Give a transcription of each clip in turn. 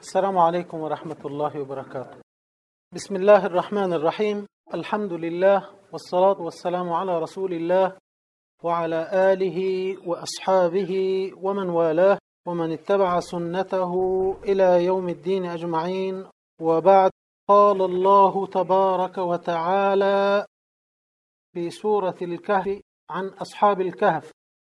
السلام عليكم ورحمة الله وبركاته بسم الله الرحمن الرحيم الحمد لله والصلاة والسلام على رسول الله وعلى آله وأصحابه ومن والاه ومن اتبع سنته إلى يوم الدين أجمعين وبعد قال الله تبارك وتعالى في سورة الكهف عن أصحاب الكهف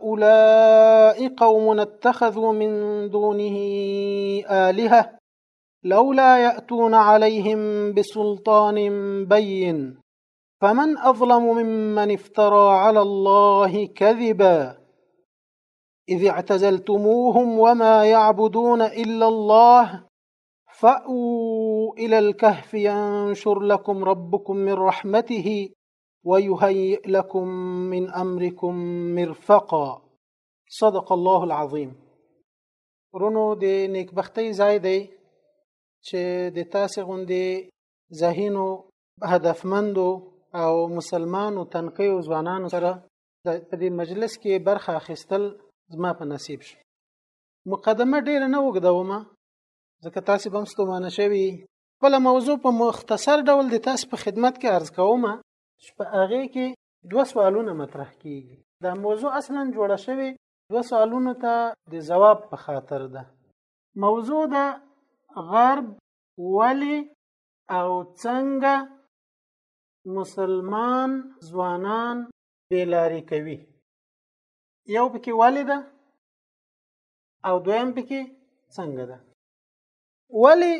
هؤلاء قوم اتخذوا من دونه آلهة لولا يأتون عليهم بسلطان بين فمن أظلم ممن افترى على الله كذبا إذ اعتزلتموهم وما يعبدون إلا الله فأووا إلى الكهف ينشر لكم ربكم من رحمته ويهيئ لكم من امركم مرفقا صدق الله العظيم رونو د نیکبختۍ ځای دی چې د تاسې غوندې ذهینو هدفمندو او مسلمانو تنقیو ځوانانو سره په دې مجلس کې برخه اخیستل زما په نصیب شو مقدمه ډیره نه وګدومه ځکه تاسو به مستومانه شوي خپل موضوع په مختصر ډول د تاسو په خدمت کې عرض کوم چې په هغه کې دوه سوالونه مطرح کیږي دا موضوع اصلا جوړه شوی دوه سوالونو ته د جواب په خاطر ده موضوع ده غرب ولی او څنګه مسلمان ځوانان بیلاری کوي یو پکې ولی ده او دویم پکې څنګه ده ولی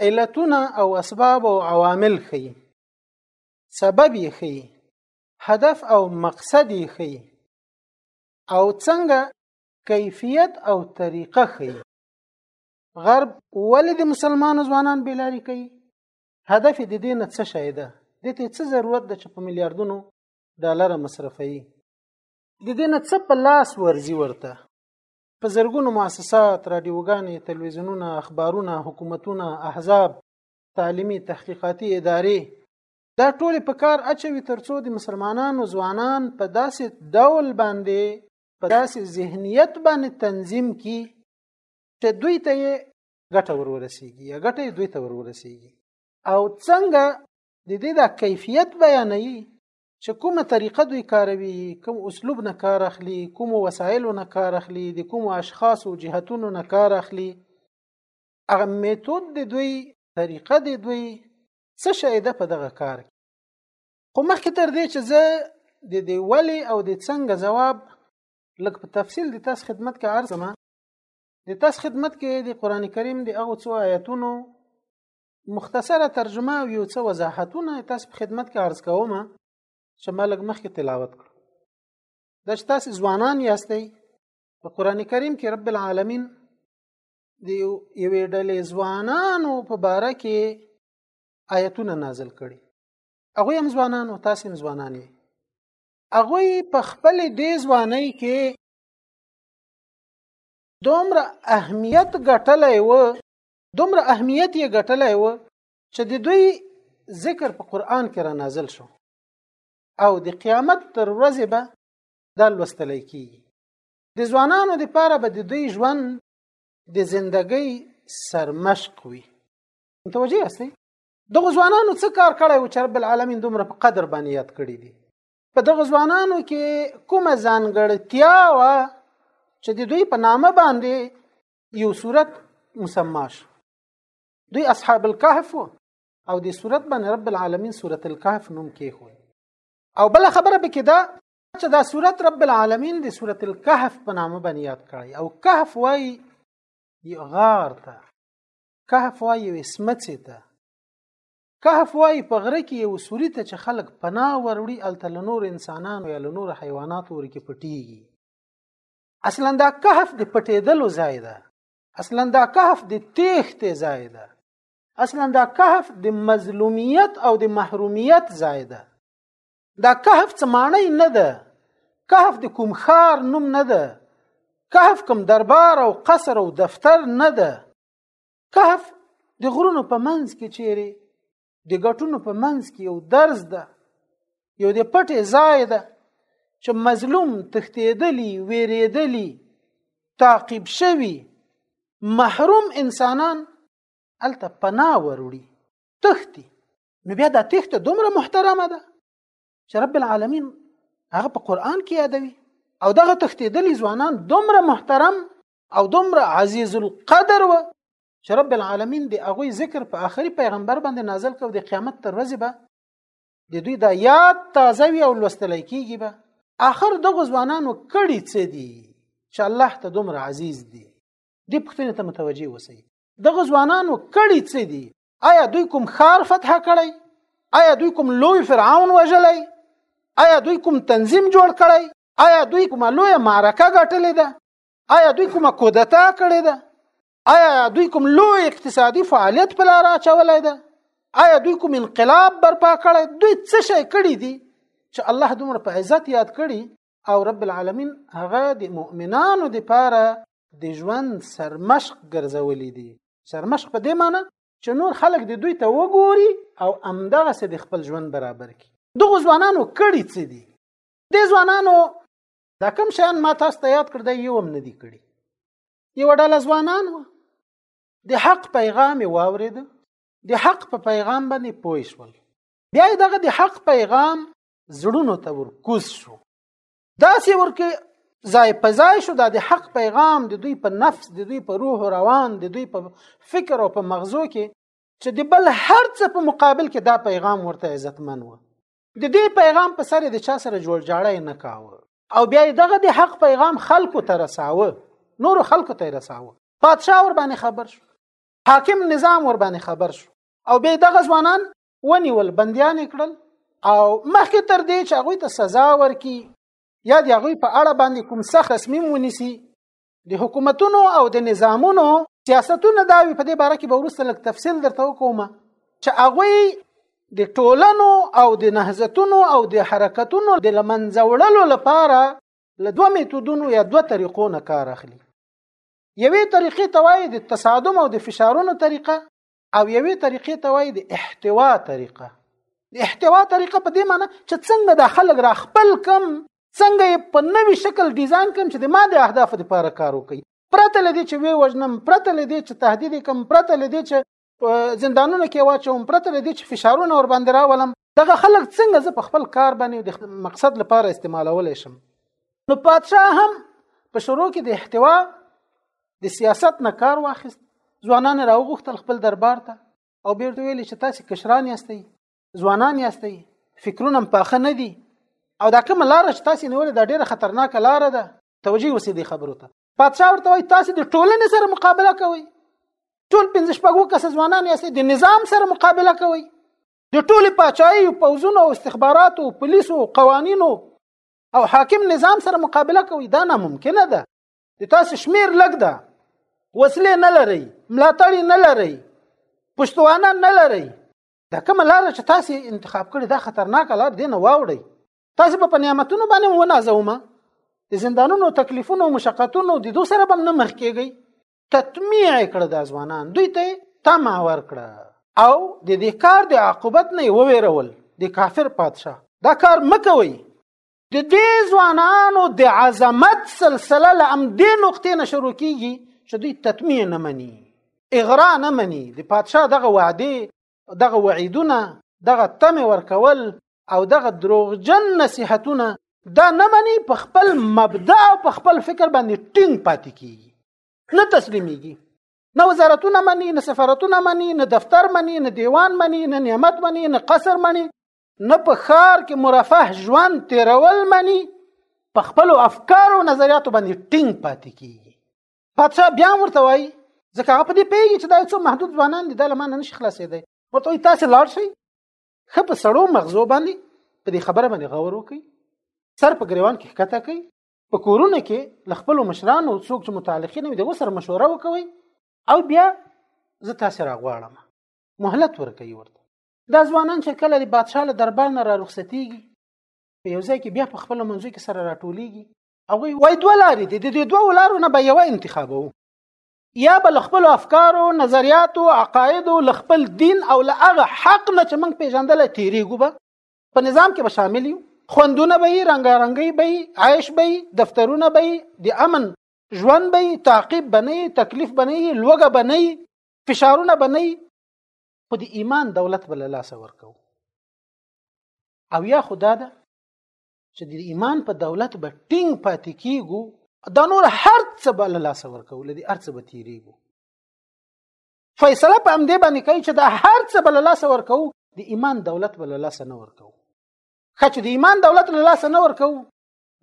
علتونه او اسباب او عوامل خي سبب یې خي هدف او مقصد یې خي او څنګه کیفیت او طریقه خي غرب ولې د مسلمانو ځوانان بیلاری کوي هدف د دې نه څه شی ده د ته څه ضرورت ده چې په میلیارډونو ډالر مصرفوي د دې نه څه په لاس ورزي ورته په زرګونو مؤسسات، رادیوګانې، تلویزیونونه، اخبارونه، حکومتونه، احزاب، تعلیمي تحقیقاتي ادارې دا ټول په کار اچوي ترڅو د مسلمانانو ځوانان په داسې ډول باندې په داسې ذهنیت باندې تنظیم کی چې دوی ته یې ګټه ورورسیږي یا ګټه دوی ته ورورسیږي او څنګه د دې د کیفیت بیانوي چې کومه طریقه دوی کاروي کوم اسلوب نه کار اخلي کوم وسایل نه کار اخلي د کوم اشخاص او جهتونو نه کار اخلي هغه میتود د دوی طریقه د دوی څه شی ده په دغه کار کې خو مخکې تر دې چې زه د دې ولی او د څنګه جواب لږ په تفصیل د تاسو خدمت کې عرض ما د تاسو خدمت کې د قران کریم د هغه څو آیاتونو مختصره ترجمه او یو څه وضاحتونه تاسو په خدمت کې عرض کوم چې ما لږ مخکې تلاوت کړ دا چې تاسو ځوانان یاستئ په قران کریم کې رب العالمین د یوې ډلې ځوانانو په باره کې آیتونه نازل کړي هغه هم ځوانانو تاسو هم ځوانان یې هغه په خپل دې ځوانۍ کې دومره اهمیت ګټلې و دومره اهمیت یې ګټلی و چې د دوی ذکر په قران کې را نازل شو او د قیامت تر ورځې به دا لوستل کیږي د ځوانانو لپاره به د دوی ژوند د زندګۍ سرمشق وي متوجه یاستئ دغه ځوانانو څه کار کړی و چې رب العالمین دومره په قدر باندې یاد کړی دي په دغه ځوانانو کې کومه ځانګړتیا وه چې د دوی په نامه باندې یو صورت مسماش دوی اصحاب الكهف او د صورت باندې رب العالمین صورت الكهف نوم کې خو او بل خبره به کې دا چې دا صورت رب العالمین د صورت الكهف په نامه باندې یاد کړی او کهف وای غار ته کهف وای اسمڅه ته کهف وای په غره کې یو سوري ته چې خلک پناه وروړي الته لنور انسانانو یا لنور حیواناتو ورکه پټیږي اصلا دا کهف د پټېدلو ځای ده اصلا دا کهف د تېښتې ځای ده اصلا دا کهف د مظلومیت او د محرومیت ځای ده دا کهف څه معنی نه ده کهف د کوم خار نوم نه ده کهف کوم دربار او قصر او دفتر نه ده کهف د غرونو په منځ کې چیرې د ګټونو په منځ کې یو درز ده یو د پټې ځای ده چې مظلوم تښتېدلی ویرېدلی تعقیب شوی محروم انسانان هلته پناه وروړي تښتي نو بیا دا تښته دومره محترمه ده چې رب العالمین هغه په قرآن کې یادوي او دغه تښتېدلي ځوانان دومره محترم او دومره عزیز القدر و چې رب العالمین د هغوی ذکر په آخري پیغمبر باندې نازل کړ د قیامت تر ورځې به د دوی دا یاد تازه وي او لوستل کېږي به آخر دغه ځوانانو کړي څه دي چې الله ته دومره عزیز دي دې پوښتنې ته متوجه اوسئ دغه ځوانانو کړي څه دي آیا دوی کوم خار فتح کړی آیا دوی کوم لوی فرعون وژلی آیا دوی کوم تنظیم جوړ کړی آیا دوی کومه لویه معرکه ګټلې ده آیا دوی کومه کودتا کړې ده آیا دوی کوم لوی اقتصادي فعالیت په لار اچولای دی آیا دوی کوم انقلاب برپا کړی دوی څه شي کړی دي چې الله دومره په عزت یاد کړي او رب العالمین هغه د مؤمنانو د پاره د ژوند سرمشق ګرځولې دي سرمشق په دې معنی چې نور خلک د دوی ته وګوري او امدغه سه د خپل ژوند برابر کړي دغه ځوانانو کړي څه دي د ځوانانو دا کوم شان ما تاسو ته یاد کړ دا یو هم نه دی کړی یو ډله ځوانان و د حق پیغام واورید د حق په پیغام باندې پوه شول بیا دغه د حق پیغام زړونو ته ورکوز شو داسې ورکه ځای په ځای شو دا د حق پیغام د دوی په نفس د دوی په روح روان د دوی په فکر او په مغزو کې چې د بل هر څه په مقابل کې دا پیغام ورته عزتمن و د دې پیغام په سر د چا سره جوړ جاړی نه کاوه او بیا دغه د حق پیغام خلکو ته رساوه نور خلکو ته رساوه پادشاه ور باندې خبر شو حاکم نظام ور باندې خبر شو او به دغه ځوانان ونیول بندیان کړل او مخکې تر دې چې هغه ته سزا ورکي یا د هغه په اړه باندې کوم سخت تصمیم ونیسي د حکومتونو او د نظامونو سیاستونه دا وي په دې باره کې به وروسته لږ تفصیل درته وکوم چې هغوی د ټولنو او د نهضتونو او د حرکتونو د لمنځه وړلو لپاره له دوه میتودونو یا دوه طریقو نه کار اخلي یوې طریقې ته وایي د تصادم او د فشارونو طریقه او یوې طریقې ته وایي د احتوا طریقه د احتوا طریقه په دې معنی چې څنګه د خلک را خپل کم څنګه یې په نوي شکل ډیزاین کم چې د ما د اهدافو لپاره کار وکړي پرته لدې چې وی وژنم پرته لدې چې تهدید کم پرته لدې چې زندانونو کې واچوم پرته لدې چې فشارونه ور باندې راولم دغه خلک څنګه زه په خپل کار باندې د مقصد لپاره استعمالولی شم نو پادشاه هم په شروع کې د احتوا د سیاست نه کار واخیست ځوانان راوغوښتل خپل دربار ته او بیرته ویل چې تاسو کشران یاستئ ځوانان یاستئ فکرونه پاخه نه دي او دا کوم لار چې تاسو نیولې دا ډیره خطرناکه لار ده توجیه وسې دې خبرو ته پادشاه ورته وایي تاسو د ټولنې سره مقابله کوئ ټول پنځه شپږو کس ځوانان یاستئ د نظام سره مقابله کوئ د ټولې پاچاهي پوځونو او استخباراتو پولیسو قوانینو او حاکم نظام سره مقابله کوي دا ناممکنه ده د تاسو شمیر لګ ده وسلې نه لري ملاتړ نه لري پښتوانه نه لري دا کوم لار چې تاسو انتخاب کړی دا خطرناک لار دی نه واوړي تاسو په نعمتونو باندې ونازومه د زندانونو تکلیفونو مشقتونو د دوه سره بم نه مخ کیږي تطمیع کړ د ځوانان دوی ته تم اور کړ او د دې کار د عاقبت نه وویرول د کافر پادشاه دا کار مکوي د دې ځوانانو د عظمت سلسله لام دې نقطې نه شروع کیږي چې دوی تطمیع نه مني اغرا نه مني د پادشاه دغه وعده دغه وعیدونه دغه تمه ورکول او دغه دروغجن نصيحتونه دا نه مني په خپل مبدا او په خپل فکر باندې ټینګ پاتې کیږي نه تسلیميږي نه وزارتونه مني نه سفارتونه مني نه دفتر مني نه دیوان مني نه نعمت مني نه قصر مني نه په خار کې مرفه ژوند تیرول مني په خپل افکار او نظریاتو باندې ټینګ پاتې کیږي پادشاه بیا ورته وایي ځکه هغه په دې پیږي چې دا څو محدود ځوانان دي دا لمانه نشي خلاصېدای ورته وایي تاسو لاړ شئ خه په سړو مغزو باندې په دې خبره باندې غور وکړي سر په ګریوان کې ښکته کوي په کورونه کې ل خپل مشرانو څوک چې متعلقین وي د وسره مشوره وکوي او بیا زه تاسو راغواړم مهلت ورکوي ورته دا ځوانان چې کله د بادشاه له دربار نه را رخصتیږي په یو ځای کې بیا په خپل منځو کې سره راټولیږي هغوی وایي دوه لارې دي د دې دوو لارو نه به یوه انتخابوو یا به له خپلو افکارو نظریاتو عقایدو له خپل دین او له هغه حق نه چې موږ پېژندلی تېرېږو به په نظام کې به شامل یو خوندونه به یې رنګارنګۍ به یې عیش به یې دفترونه به یې د امن ژوند به یې تعقیب به نه یې تکلیف به نه یې لوږه به نه یې فشارونه به نه یې خو د ایمان دولت به له لاسه ورکوو او یا خو دا ده چې د ایمان په دولت به ټینګ پاتې کیږو دا نور هر څه به له لاسه ورکو لدی هر څه به تیریږو فیصله په امدې باندې کوي چې دا هر څه به له لاسه ورکو د ایمان دولت به له لاسه نه ورکو خچ د ایمان دولت له لاسه نه ورکو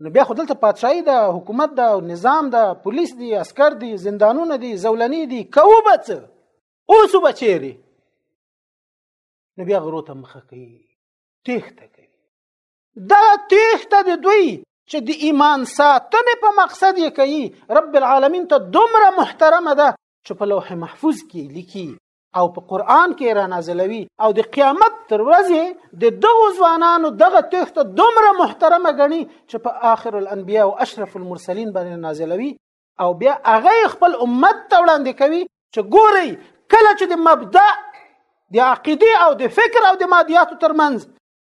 نو بیا خو دلته پاتشاهي ده حکومت ده نظام ده پولیس دي عسكر دي زندانونه دي زولني دي کوبه څه اوس به چیرې نو بیا غرو ته مخه کوي تېښته کوي دغه تیښته د دوی چې د ایمان ساتنې په مقصد یې کوي رب العالمین ته دومره محترمه ده چې په لوح محفوظ کې لیکي او په قران کې را نازلوي او د قیامت تر ورځې د دغو ځوانانو دغه تیښته دومره محترمه ګڼي چې په آخر الانبیاء او اشرف المرسلین باندې نازلوي او بیا هغه خپل امت ته وړاندې کوي چې ګوري کله چې د مبدا د عقیده او د فکر او د مادیاتو ترمنځ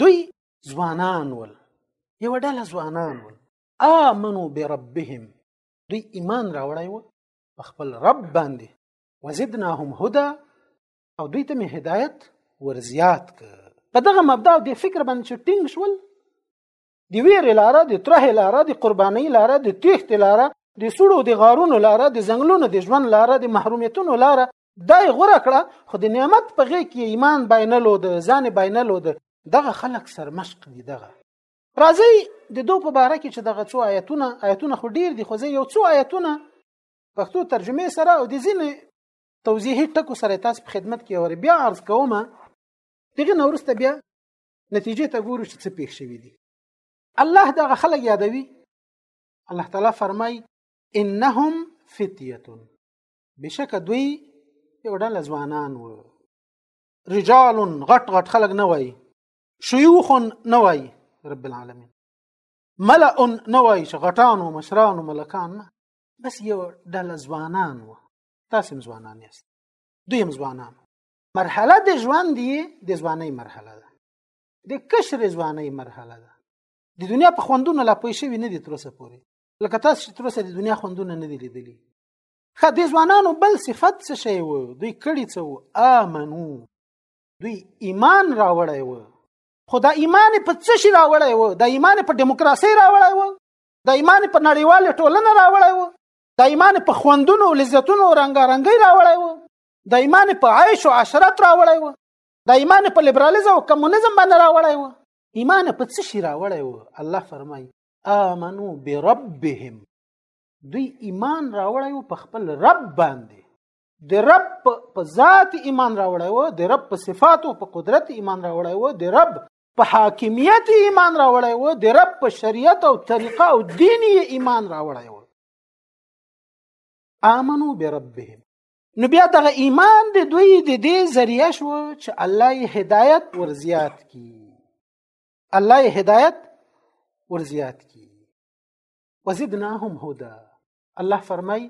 دوی ځوانان ول یو ډله ځوانان ول آمنو بربهم دوی ایمان راوړی و په خپل رب باندې وزدناهم هدا او دوی ته مې هدایت ورزیات ک په دغه مبدا او د فکر باندې چې ټینګ شول د ویرې لاره د تره لاره د قربانۍ لاره د تیښت لاره د سړو د غارونو لاره د ځنګلونو د ژوند لاره د محرومیتونو لاره دای غره کړه خو د نعمت په غې کې ایمان باینلو د ځان باینلو د دغه خلک سرمشق دي دغه راځي د دوه په باره کې چې دغه څو آیتونه آیتونه خو ډیر دي خو زه یو څو آیتونه پښتو ترجمه سره او د ځینې توضیحي ټکو سره تاسو په خدمت کې ور بیا عرض کوم دغه نورسته بیا نتیجې ته ګورو چې څه پیښ شوی دي الله دغه خلک یادوي الله تعالی فرمای انهم فتیه بشکه دوی یو ډله ځوانان و رجال غټ غټ خلق نه وای شيوخ نه وای رب العالمین ملأ نه وای چې غټان او مشران او ملکان نه بس یو ډله ځوانان و تاسو ځوانان یاست دوی هم ځوانان مرحله د ژوند دی د ځواني مرحله ده د کشر ځواني مرحله ده د دنیا په خوندونو لا پوه شوی نه دي تر اوسه پورې لکه تاسو چې تر اوسه د دنیا خوندونه نه دي لیدلي خه د ځوانانو بل صفت څه شی و دوی کړي څه و امنو دوی ایمان راوړی و خو دا ایمان په څه شي راوړی و دا ایمان په دیموکراسي راوړی و دا ایمان په نړیواله ټولنه راوړی و دا ایمان په خوندونو او لذتونو رنگارنګي راوړی و دا ایمان په عیش او عشرت راوړی و دا ایمان په لیبرالیزم او کمونیزم باندې راوړی و ایمان په څه شي راوړی و الله فرمای امنو بربهم دوی ایمان راوړی وو په خپل رب باندې د رب په ذات ایمان راوړی وو د رب په صفات او په قدرت ایمان راوړی وو د رب په حاکمیت ایمان راوړی وو د رب په شریعت او طریقه او دین ایمان راوړی وو آمنو بربهم نو بیا دغه ایمان د دوی د دې ذریعہ شو چې الله یې هدایت ورزیات کی الله یې هدایت ورزیات کی وزدناهم هدا الله فرمای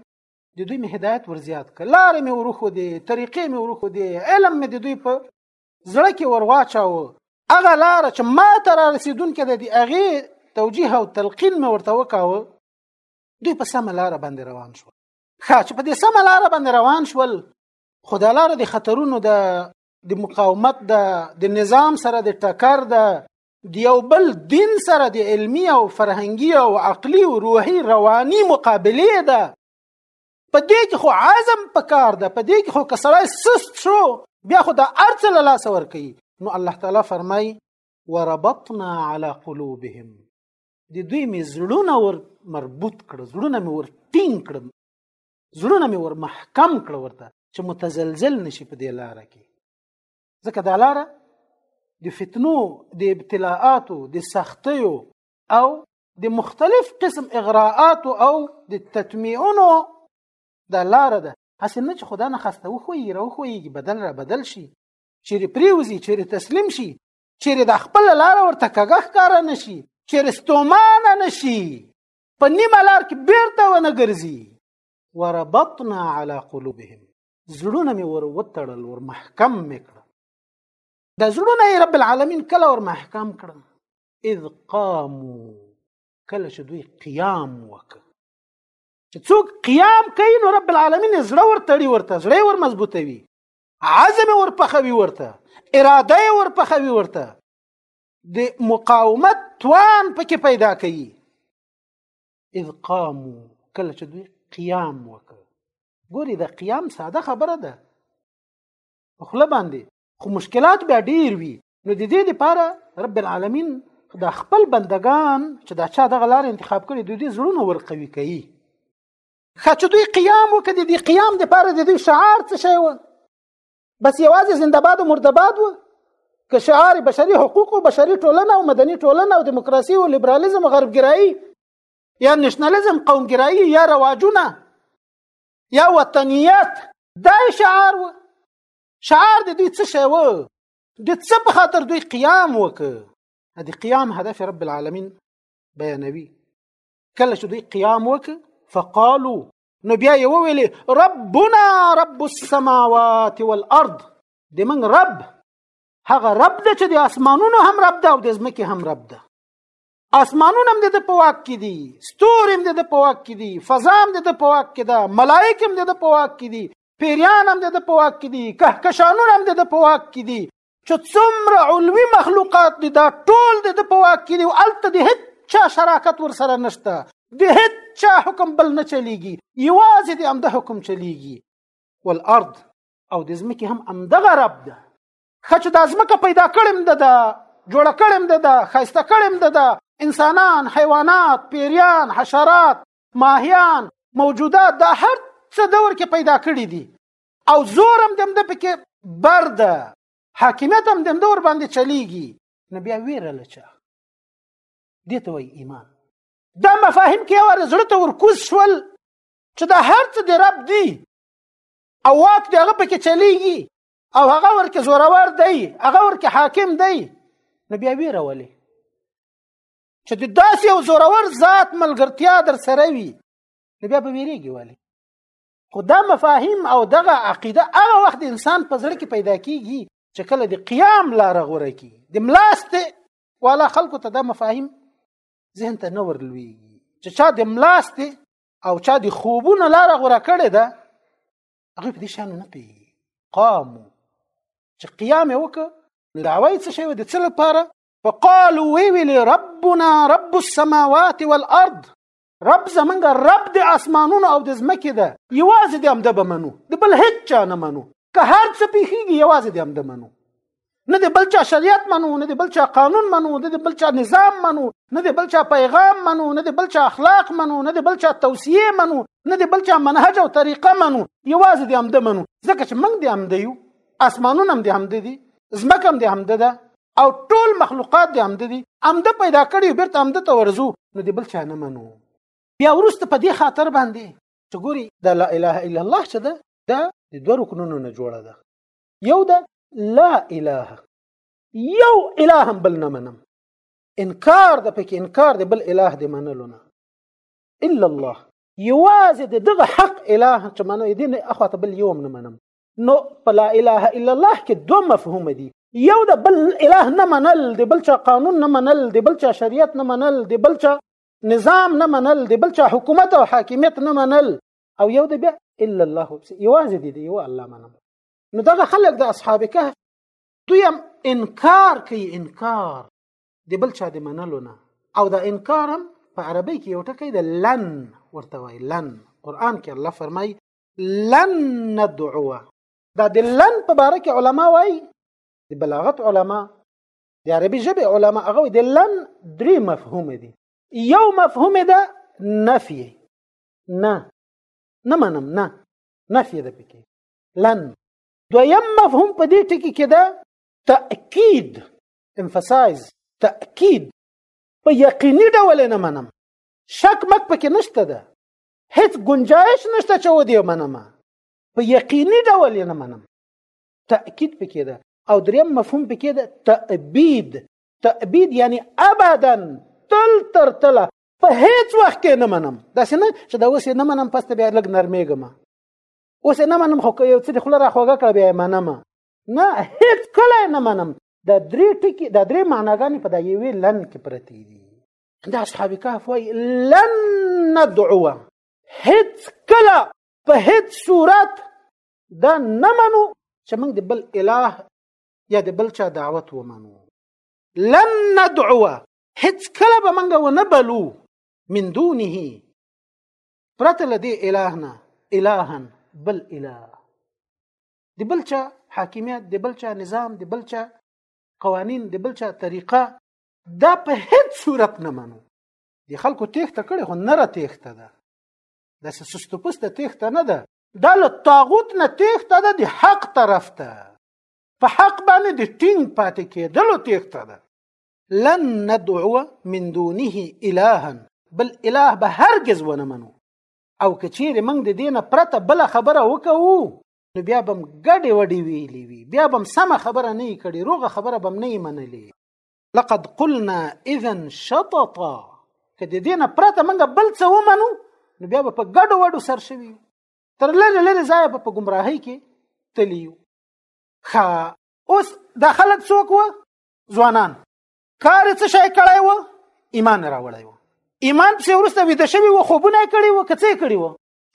د دوی مې هدایت ورزیات کړ لارې مې ورخو دي طریقې مې ورخو دي علم مې د دوی په زړه کې ورواچاوه هغه لار چې ما تر رسیدونکو د دې هغه توجیه او تلقین مې ورته وکاوه دوی په سم لار باندې روان شو خا چې په دې سم لار باندې روان شول خدا لار د خطرونو د د مقاومت د د نظام سره د ټکر د د یو بل دین سره د علمی او فرهنګي او عقلي او روحي رواني مقابله ده په دې کې خو عزم پکار ده په دې کې خو کسړای سست شو بیا خو د ارڅ له لاس ور کوي نو الله تعالی فرمای وربطنا على قلوبهم د دوی می زړونه ور مربوط کړ زړونه می ور ټینګ کړ زړونه می ور محکم کړ ورته چې متزلزل نشي په دې لار کې ځکه دا لاره د فتنو د ابتلاءاتو د سختیو او د مختلف قسم اغراءات او د تطمیعونو دا لاره ده هسې نه چې خدا نه خسته وخوي را وخوي بدل را بدل شي چیرې پریوزي چیرې تسلیم شي چیرې د خپل لار ورته کګه ښکار نه شي چیرې ستومانه نه شي په نیمه لار کې بیرته ونه ګرځي وربطنا على قلوبهم زړونه مې ور وتړل ور محکم مې کړ دا زړونه یې رب العالمین کله ور محکم کړم اذ قامو کله چې دوی قیام وکړ چې څوک قیام کوي نو رب العالمین زړه ور تړي ورته زړه ور مضبوطوي عزم ور پخوي ورته اراده ور پخوي ورته د مقاومت توان پکې پیدا کوي اذ قامو کله چې دوی قیام وکړ ګوري د قیام ساده خبره ده خله باندې خو مشکلات بیا ډیر وي نو د دې لپاره رب العالمین د خپل بندگان چې دا چا دغه لار انتخاب کړي د دې زړونو ورقوي کوي خاچ دوی قیام وکړي د قیام لپاره د دوی شعار څه شی و بس یوازې زندهباد او مردباد و که شعار بشري حقوق او بشري ټولنه او مدني ټولنه او دیموکراسي او لیبرالیزم او غربګرایي یا نشنلیزم قومګرایي یا رواجونه یا وطنیت دا شعار و شعار د دوی څه شی و د څه په خاطر دوی قیام وکړ د قیام هدف رب العالمین بیانوي کله چې دوی قیام وکړ فقالو نو بیا یې وویل ربنا رب السماوات والارض د من رب هغه رب د چې د اسمانونو هم رب ده او د ځمکې هم رب ده اسمانونه هم د په واک کې دي ستوري هم د په واک کې دي فضا هم د په واک کې ده ملائک هم د په واک کې دي پیریان هم د په واک کې دي کهکشانونه هم د په واک کې دي چې څومره علمي مخلوقات دي دا ټول د ده په واک کې دي او هلته د هېڅ چا شراکت ورسره نشته د هېڅ چا حکم بل نه چلیږي یوازې د همده حکم چلیږي والارض او د ځمکې هم همدغه رب ده ښه چې دا ځمکه پیدا کړم ده ده جوړه کړم ده ده ښایسته کړم ده ده انسانان حیوانات پیریان حشرات ماهیان موجودات دا هر څه دور کې پیدا کړي دي او زور هم دمده پکې برده حاکمیت هم دمده ور باندې چلیږي نو بیا ویره لچا دې ته وایي ایمان دا مفاهیم کې یوه زړه ته ورکوز شول چې دا هر څه د رب دی او واک د هغه پکې چلیږي او هغه ورکه زورور دی هغه ورکه حاکم دی نو بیا ویره ولې چې د داسې یو زورور ذات ملګرتیا در سره وي نو بیا به ویریږي ولې خو دا مفاهیم او دغه عقیده هغه وخت انسان په زړه کې پیدا کیږي چې کله د قیام لار غوره کی د ملاست والا خلکو ته دا مفاهیم ذهن ته نه ورلويږي چې چا د ملاست او چا د خوبونو لار غوره کړې ده هغه په دې شان نه پی قام چې قیام وکړه نو دعوی څه شی و د څه لپاره فقالوا وی ویل ربنا رب السماوات والارض رب زمونږ رب د اسمانونو او د ځمکې ده یوازې د همده به منو د بل هیڅ چا نه منو که هر څه پیښیږي یوازې د همده منو نه د بل چا شریعت منو نه د بل چا قانون منو نه د بل چا نظام منو نه د بل چا پیغام منو نه د بل چا اخلاق منو نه د بل چا توصیه منو نه د بل چا منهج او طریقه منو یوازې د همده منو ځکه چې موږ د همده یو اسمانونه هم د همده دي ځمکه هم د همده ده او ټول مخلوقات دې امده دي امده پیدا کړي بیرته امده ته ورزو نو دې بل چا نه منو بیا ورسته په دې خاطر باندې چې ګوري د لا اله الا الله چې ده دا د دوه رکنونو نه جوړه ده یو ده لا اله یو اله هم بل نه منم انکار د پکې انکار د بل اله د منلو نه الا الله یوازې د دغه حق اله چې منو دې نه اخواته بل یوم نه منم نو په لا اله الا الله کې دوه مفهوم دي یو د بل اله نه منل د بل چا قانون نه منل د بل چا شریعت نه منل د بل چا نظام نه منل د بل چا حکومت او حاکمیت نه منل او یو د بیا الا الله یوازې دی یو الله منم نو دغه خلک د اصحاب کهف دوی هم انکار کوي انکار د بل چا د منلو نه او دا انکار هم په عربی کې یو ټکی د لن ورته وای لن قران کې الله فرمای لن ندعو دا د لن په باره کې علما وایي د بلاغت علما د عربي ژبې علما هغه د لن درې مفهوم دي یو مفهوم ده نفي نه نه منم نه نفي ده پکې لن دویم مفهوم په دې ټکی کې ده تأکید emphasize تأکید په یقیني ډول نه منم شک مک پکې نشته ده هیڅ گنجایش نشته چې و دې منم په یقیني ډول یې نه منم تأکید پکې ده او دریم مفهوم پکې ده تأبید تأبید یعنی ابدا تل تر تله په هیڅ وخت کې نه منم داسې نه چې دا اوس نه منم پس ته بیا لږ نرمېږم اوس نه منم خو یو څه خوله را خوږه کړه بیا منم نه هیڅ کله نه منم دا درې ټکي دا درې معناګانې په دا یوې لن کې پرتې دي دا اصحاب کهف وای لن ندعو هیڅ کله په هیڅ صورت دا نه منو چې موږ د بل اله یا د بل چا دعوت ومنو لن ندعو هیڅ کله به موږ ونه بلو من دونه پرته لدی الهنا الها بل اله د بل چا حاکمیت د بل چا نظام د بل چا قوانین د بل چا طریقه دا په هیڅ صورت نه منو د خلکو تېښته کړې خو نره تېښته ده داسې سستپسته تېښته نه ده دا له طاغوت نه تېښته ده د حق طرف ته په حق باندې د ټینګ پاتې کېدلو تېښته ده لن ندعو من دونه الها بل اله به هرگز ونه منو او که چیرې موږ د دې نه پرته بله خبره وکوو نو بیا به هم ګډې وډې ویلې وي بیا به هم سمه خبره نه یې کړې روغه خبره به هم نه یې منلې لقد قلنا اذا شططا که د دې نه پرته موږ بل څه ومنو نو بیا به په ګډو وډو سر شوي تر لرې لرې ځایه به په ګمراهۍ کې تلي یو ښه اوس دا خلک څوک وه ځوانان کار څه شی کړی وه ایمان راوړی وه ایمان پسې وروسته ویده شوي وه خوبونه یې کړي وه که څه یې کړي وه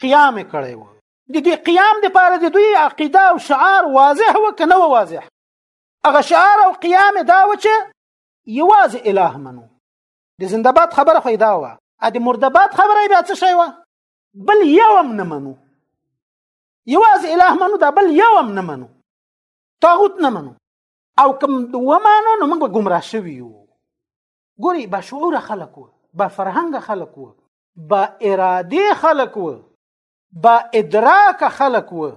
قیام یې کړی وه د دې قیام دپاره د دوی عقیده او شعار واضح وه که نه وه واضح هغه شعار او قیام دا و چې یوازې الٰه منو د زندباد خبره خو دا وه ا د مردباد خبره بیا څه شی وه بل یوم نه منو یوازې الٰه منو دا بل یوم نه منو طاغوت نه منو او کوم ومانو نو موږ ګمراه شوي یو ګوري با شعور خلک وو با فرهنګ خلک وو با اراده خلک وو با ادراک خلک وو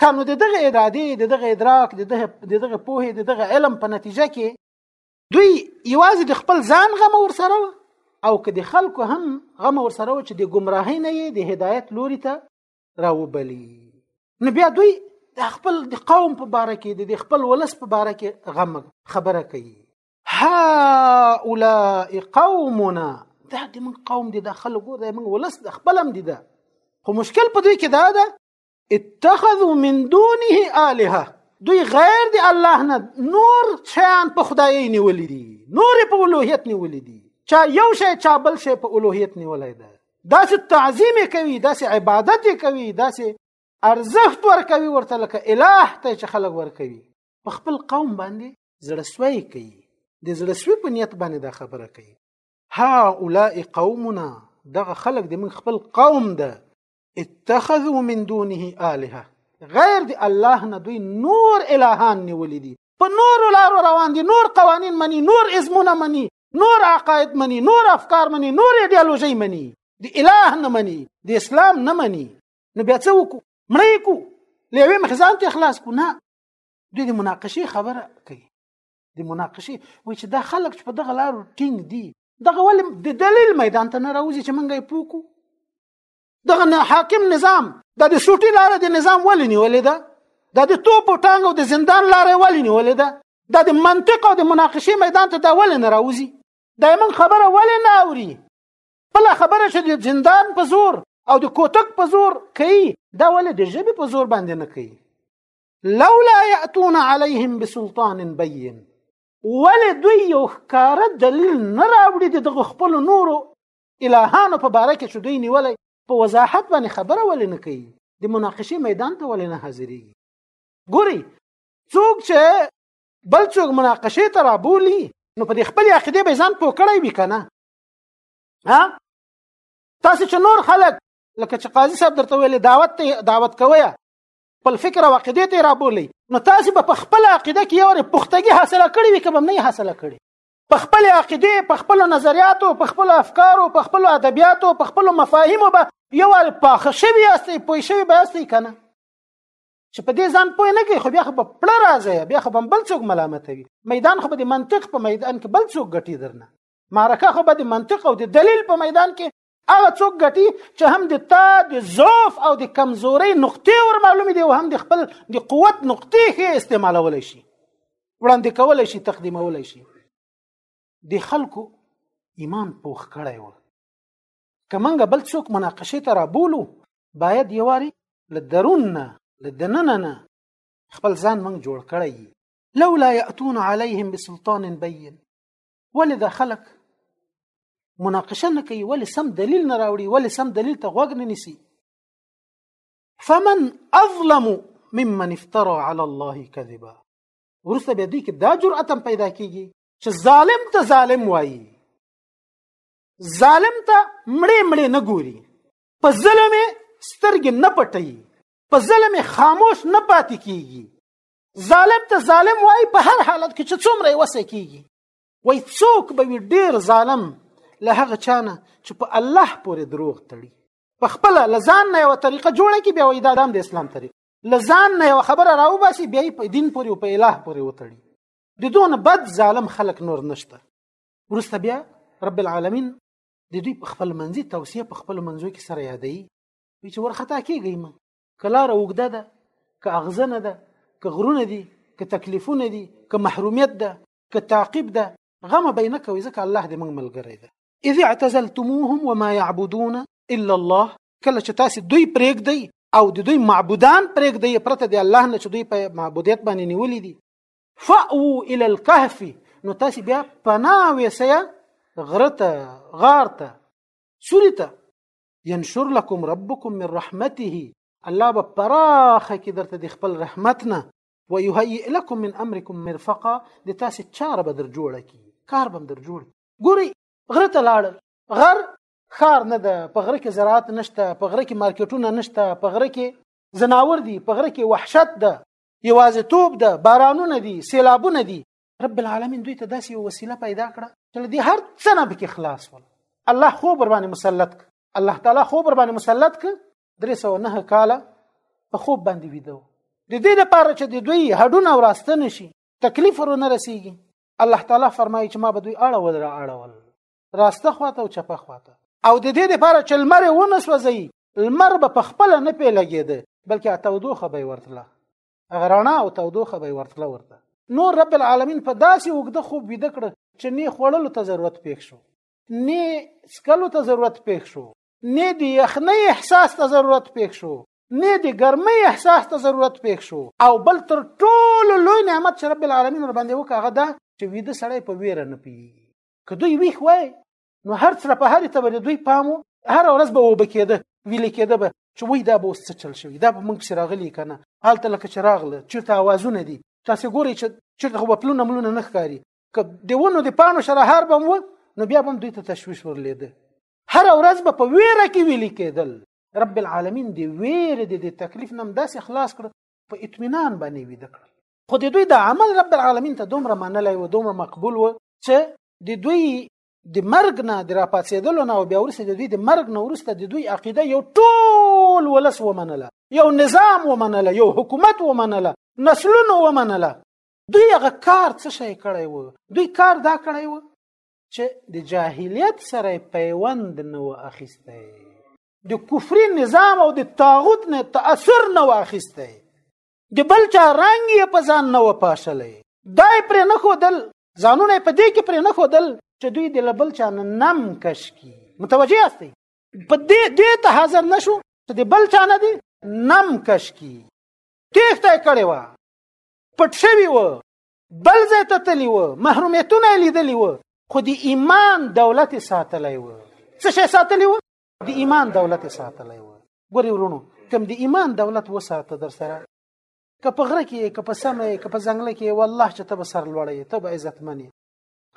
خانو د دغه ارادې د دغه ادراک د دغه د دغه پوهې د دغه علم په نتیجه کې دوی یوازې د خپل ځان غم ور سره او که د خلکو هم غم ور سره چې د گمراهۍ نه یې د هدایت لوري ته راوبلی نو بیا دوی د خپل د قوم په باره کې د خپل ولس په باره کې غم خبره کوي هؤلاء قومنا دا د من قوم دي د خلکو د من ولس د خپلم دي ده خو مشکل په دوی کې دا ده اتخذوا من دونه الهه دوی غیر دی الله نه نور شیان په خدای نیولې دي نور په اولوهیت نیولې دي چا یو شی چا بل شی په اولوهیت نیولای دی داسې تعظیم کوي داسې عبادت کوي داسې ارزښت ورکوي ورته لکه الٰه ته چې خلک ورکوي په خپل قوم باندې زړسوي کوي د زړسوي په نیت باندې دا خبره کوي ها اولئک قومنا دغه خلک د من خپل قوم ده اتخذوا من دونه الها غیر دی الله نه دوی نور الهان نیولې دي په نور لارو روان دي نور قوانین مني نور اسمونه مني نور عقاید مني نور افکار مني نور ایدئولوژي مني دی اله نه مني دی اسلام نه مني نو بیا څه وکړو مړی کو لوي مخزان ته اخلاص کو نه دوی د مناقشه خبره کوي د مناقشه وای چې دا خلک چې په دغه لارو ټینګ دي دغه ول د دلیل میدان ته نه راوځي چې مونږه پوکو دغه حاکم نظام د دې سوټي لاره د نظام ولې نیولې ده د دې توپ او ټانګ او د زندان لاره ولې نیولې ده د دې منطق او د مناقشې میدان ته دا ولې نه راوځي دا من خبره ولې نه اوري بل خبره چې د زندان په زور او د کوتک په زور کوي دا ولې د ژبې په زور باندې نه کوي لولا ياتون عليهم بسلطان بين ولې دوی یو ښکاره دلیل نه راوړي دغه خپل نورو الهانو په باره کې چې دوی نیولې په وضاحت باندې خبره ولې نه کوي د مناقشې میدان ته ولې نه حاضرېږي ګوري څوک چې بل څوک مناقشې ته رابولي نو په دې خپل عقیده به ځان پوه کړی وي که نه ها تاسو چې نور خلک لکه چې قاضي صاحب درته ویل دعوت ته دعوت کوی خپل فکر او عقیده ته رابولي نو تاسو به په خپل عقیده کې یو پختګي حاصله کړی وي کوم نه حاصله کړی په خپل عقیده په خپل نظریاتو په خپل افکارو په خپل ادبیاتو په خپل مفاهیمو به یو وار پاخه شوی یاستئ پوه شوی به یاستئ که نه چې په دې ځان پوه نه کوي خو بیا خو به پړه راځي بیا خو به بل څوک ملامتوي میدان خو به د منطق په میدان کې بل څوک ګټي درنه معرکه خو به د منطق او د دلیل په میدان کې هغه څوک ګټي چې هم د تا د ضعف او د کمزوري نقطې ور معلومې دي او هم د خپل د قوت نقطې ښه استعمالول شي وړاندې کول شي تقدیمول شي د خلکو ایمان پوخ کړی و کمنګ بل څوک مناقشه ته را بولو باید یواري له درون نه له دننه نه خپل ځان موږ جوړ کړی لولا یاتون علیهم بسلطان بین ولې دا خلک مناقشه نه کوي ولې سم دلیل نه راوړي ولې سم دلیل ته غوږ نه نیسي فمن اظلم ممن افترى على الله كذبا ورسته به دې کې دا جرأت هم پیدا کیږي چې ظالم ته ظالم وایي ظالم ته مړې مړې نه ګوري په ظلم سترګې نه پټي په ظلم خاموش نه پاتې کیږي ظالم ته ظالم وای په هر حالت کې چې څومره وسه کیږي وای څوک به وي ډیر ظالم له هغه چانه چې په الله پورې دروغ تړي په خپل لزان نه یو طریقه جوړه کی بیا وای دا د اسلام طریقه لزان نه یو خبره راو باسي بیا په دین پورې او په الله پورې وتړي د دون بد ظالم خلق نور نشته ورسته بیا رب العالمین د دوی په خپل منځي توصیه په خپل منځو کې سره یادې وی چې ورختا کیږي ما که لاره اوږده ده که اغزنه ده که غرونه دي که تکلیفونه دي که محرومیت ده که تعقیب ده غمه به نه کوي ځکه الله دې موږ ملګری ده اذ اعتزلتموهم وما يعبدون الا الله کله چې تاسو دوی پرېږدئ او د دوی معبودان پرېږدئ پرته د الله نه چې دوی په معبودیت باندې نیولې دي فاو الى الكهف نو تاسو بیا پناه وسه غرته غارته سورته ينشر لكم ربكم من رحمته الله به پراخه کې درته د خپل رحمت نه ويهيئ لكم من امركم مرفقا د تاسو چار به در جوړه کی کار به در جوړ ګوري غره ته لاړ غر خار نه ده په غره کې زراعت نشته په غره کې مارکیټونه نشته په غره کې زناور دي په غره کې وحشت ده یوازې توپ ده بارانونه دي سیلابونه دي رب العالمین دوی ته داسې یو وسیله پیدا کړه چې له دې هر څه نه پکې خلاص ول الله خو بر باندې مسلط ک الله تعالی خو بر باندې مسلط ک درې سو نه کاله په خوب باندې ویده د دې لپاره چې د دوی هډونه وراسته نشي تکلیف ورونه رسیږي الله تعالی فرمایي چې ما به دوی اړه ول را اړه ول راسته خواته او چپه خواته او د دې لپاره چې لمر ونه سوځي لمر به په خپل نه پیلګیده بلکې تودوخه به ورتله هغه رڼا او تودوخه به ورتله ورته نو رب العالمین په داسې وګده خوب ویده کړ چې نه خوړلو ته ضرورت پېښ شو نه سکلو ته ضرورت پېښ شو نه د یخنۍ احساس ته ضرورت پېښ شو نه د ګرمۍ احساس ته ضرورت پېښ شو او بل تر ټولو لوی نعمت چې رب العالمین ور باندې وکړ هغه دا چې ویده سړی په ویره نه پیږي که دوی ویښ وای نو هر څه په هرې ته به دوی پام و هره ورځ به وبه کېده ویلې کېده به چې وای دا به اوس څه چل شوي دا به موږ پسې راغلي که نه هلته لکه چې راغله چېرته اوازونه دي تاسې ګورئ چې چېرته خو به پلونه ملونه نه ښکاري که د ونو د پانو شرهار به و نو بیا به هم دوی ته تشویش ورلېده هره ورځ به په ویره کې ویلي کېدل رب العالمین دی ویره دی د تکلیف نم داسې خلاص کړ په اطمینان باندې ویده کړ خو د دوی د عمل رب العالمین ته دومره منلی و دومره مقبول و چې د دوی د مرګ نه د راپاتېدلو نه او بیا ورسې د دوی د مرګ نه ورسته د دوی عقیده یو ټول ولس ومنله یو نظام ومنله یو حکومت ومنله نسلونه ومنله دوی هغه کار څه شي کړی وو دوی کار دا کړی وو چې د جاهلیت سره پیوند نه و اخیسته د کفري نظام او د طاغوت نه تاثر نه و اخیسته د بل چا رنګ یې په ځان نه وپاشلی دا یې پرې نه ښودل ځانونه یې په دې کې پرې نه ښودل چې دوی د له بل چا نه نم کش کړي متوجه یاستئ په دې دې ته حاضر نه شو چې د بل چا نه دي نم کش کړي تېښته یې کړې وه پټ شوي وه بل ځای ته تللی وه محرومیتونه یې لیدلي وه خو د ایمان دولت یې ساتلی وه څه شی ساتلی وه د ایمان دولت ساتلی و ګوري ورونو کم د ایمان دولت وساته در سره که په غره کې که په سمه که په ځنګل کې والله چې ته به سر لوړې ته به عزتمن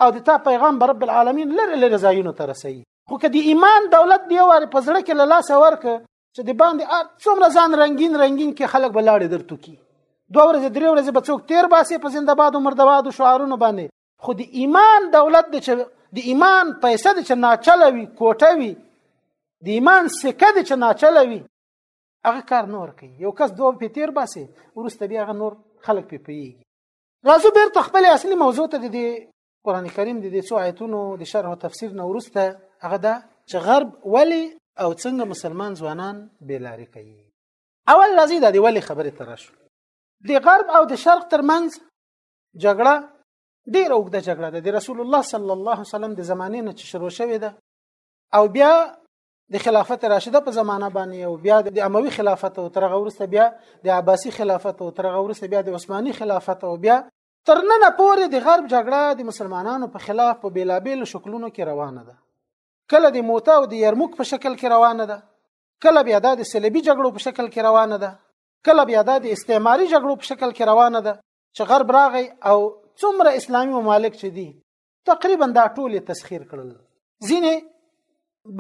او د تا پیغام به رب العالمین لره لره ځایونو ته رسي خو که د ایمان دولت دی واره په زړه کې له لاسه ورکه چې د باندې څومره ځان رنگین رنگین کې خلک به لاړې درته کی دوه ورځې درې ورځې به څوک تیر باسي په زنده‌باد او مرده‌باد شعارونو باندې خو د ایمان دولت د چې د ایمان پیسې د چې ناچله وي کوټه وي د ایمان سکه د چې ناچله وي هغه کار نور کوي یو کس دوه په تیر باسي ورسته بیا هغه نور خلک پی پیږي راځو بیرته خپل اصلي موضوع ته د قران کریم د دې څو آیتونو د شرح او تفسیر نو ورسته هغه دا چې غرب ولی او څنګه مسلمان ځوانان بیلاری کوي اول راځي د دې ولی خبره ترشه د غرب او د شرق ترمنځ جګړه ډیر اوږده جګړه ده د رسول الله صلی الله علیه وسلم د زمانې نه چې شروع شوې ده او بیا د خلافت راشده په زمانہ باندې او بیا د اموي خلافت او تر غورسته بیا د عباسي خلافت او تر غورسته بیا د عثماني خلافت او بیا تر نن پورې د غرب جګړه د مسلمانانو په خلاف په بیلابیل شکلونو کې روانه ده کله د موته او د یرموک په شکل کې روانه ده کله بیا د صلیبي جګړو په شکل کې روانه ده کله بیا د استعماري جګړو په شکل کې روانه ده چې غرب راغی او څومره اسلامي ممالک چې دي تقریبا دا ټول تسخير کړل ځینې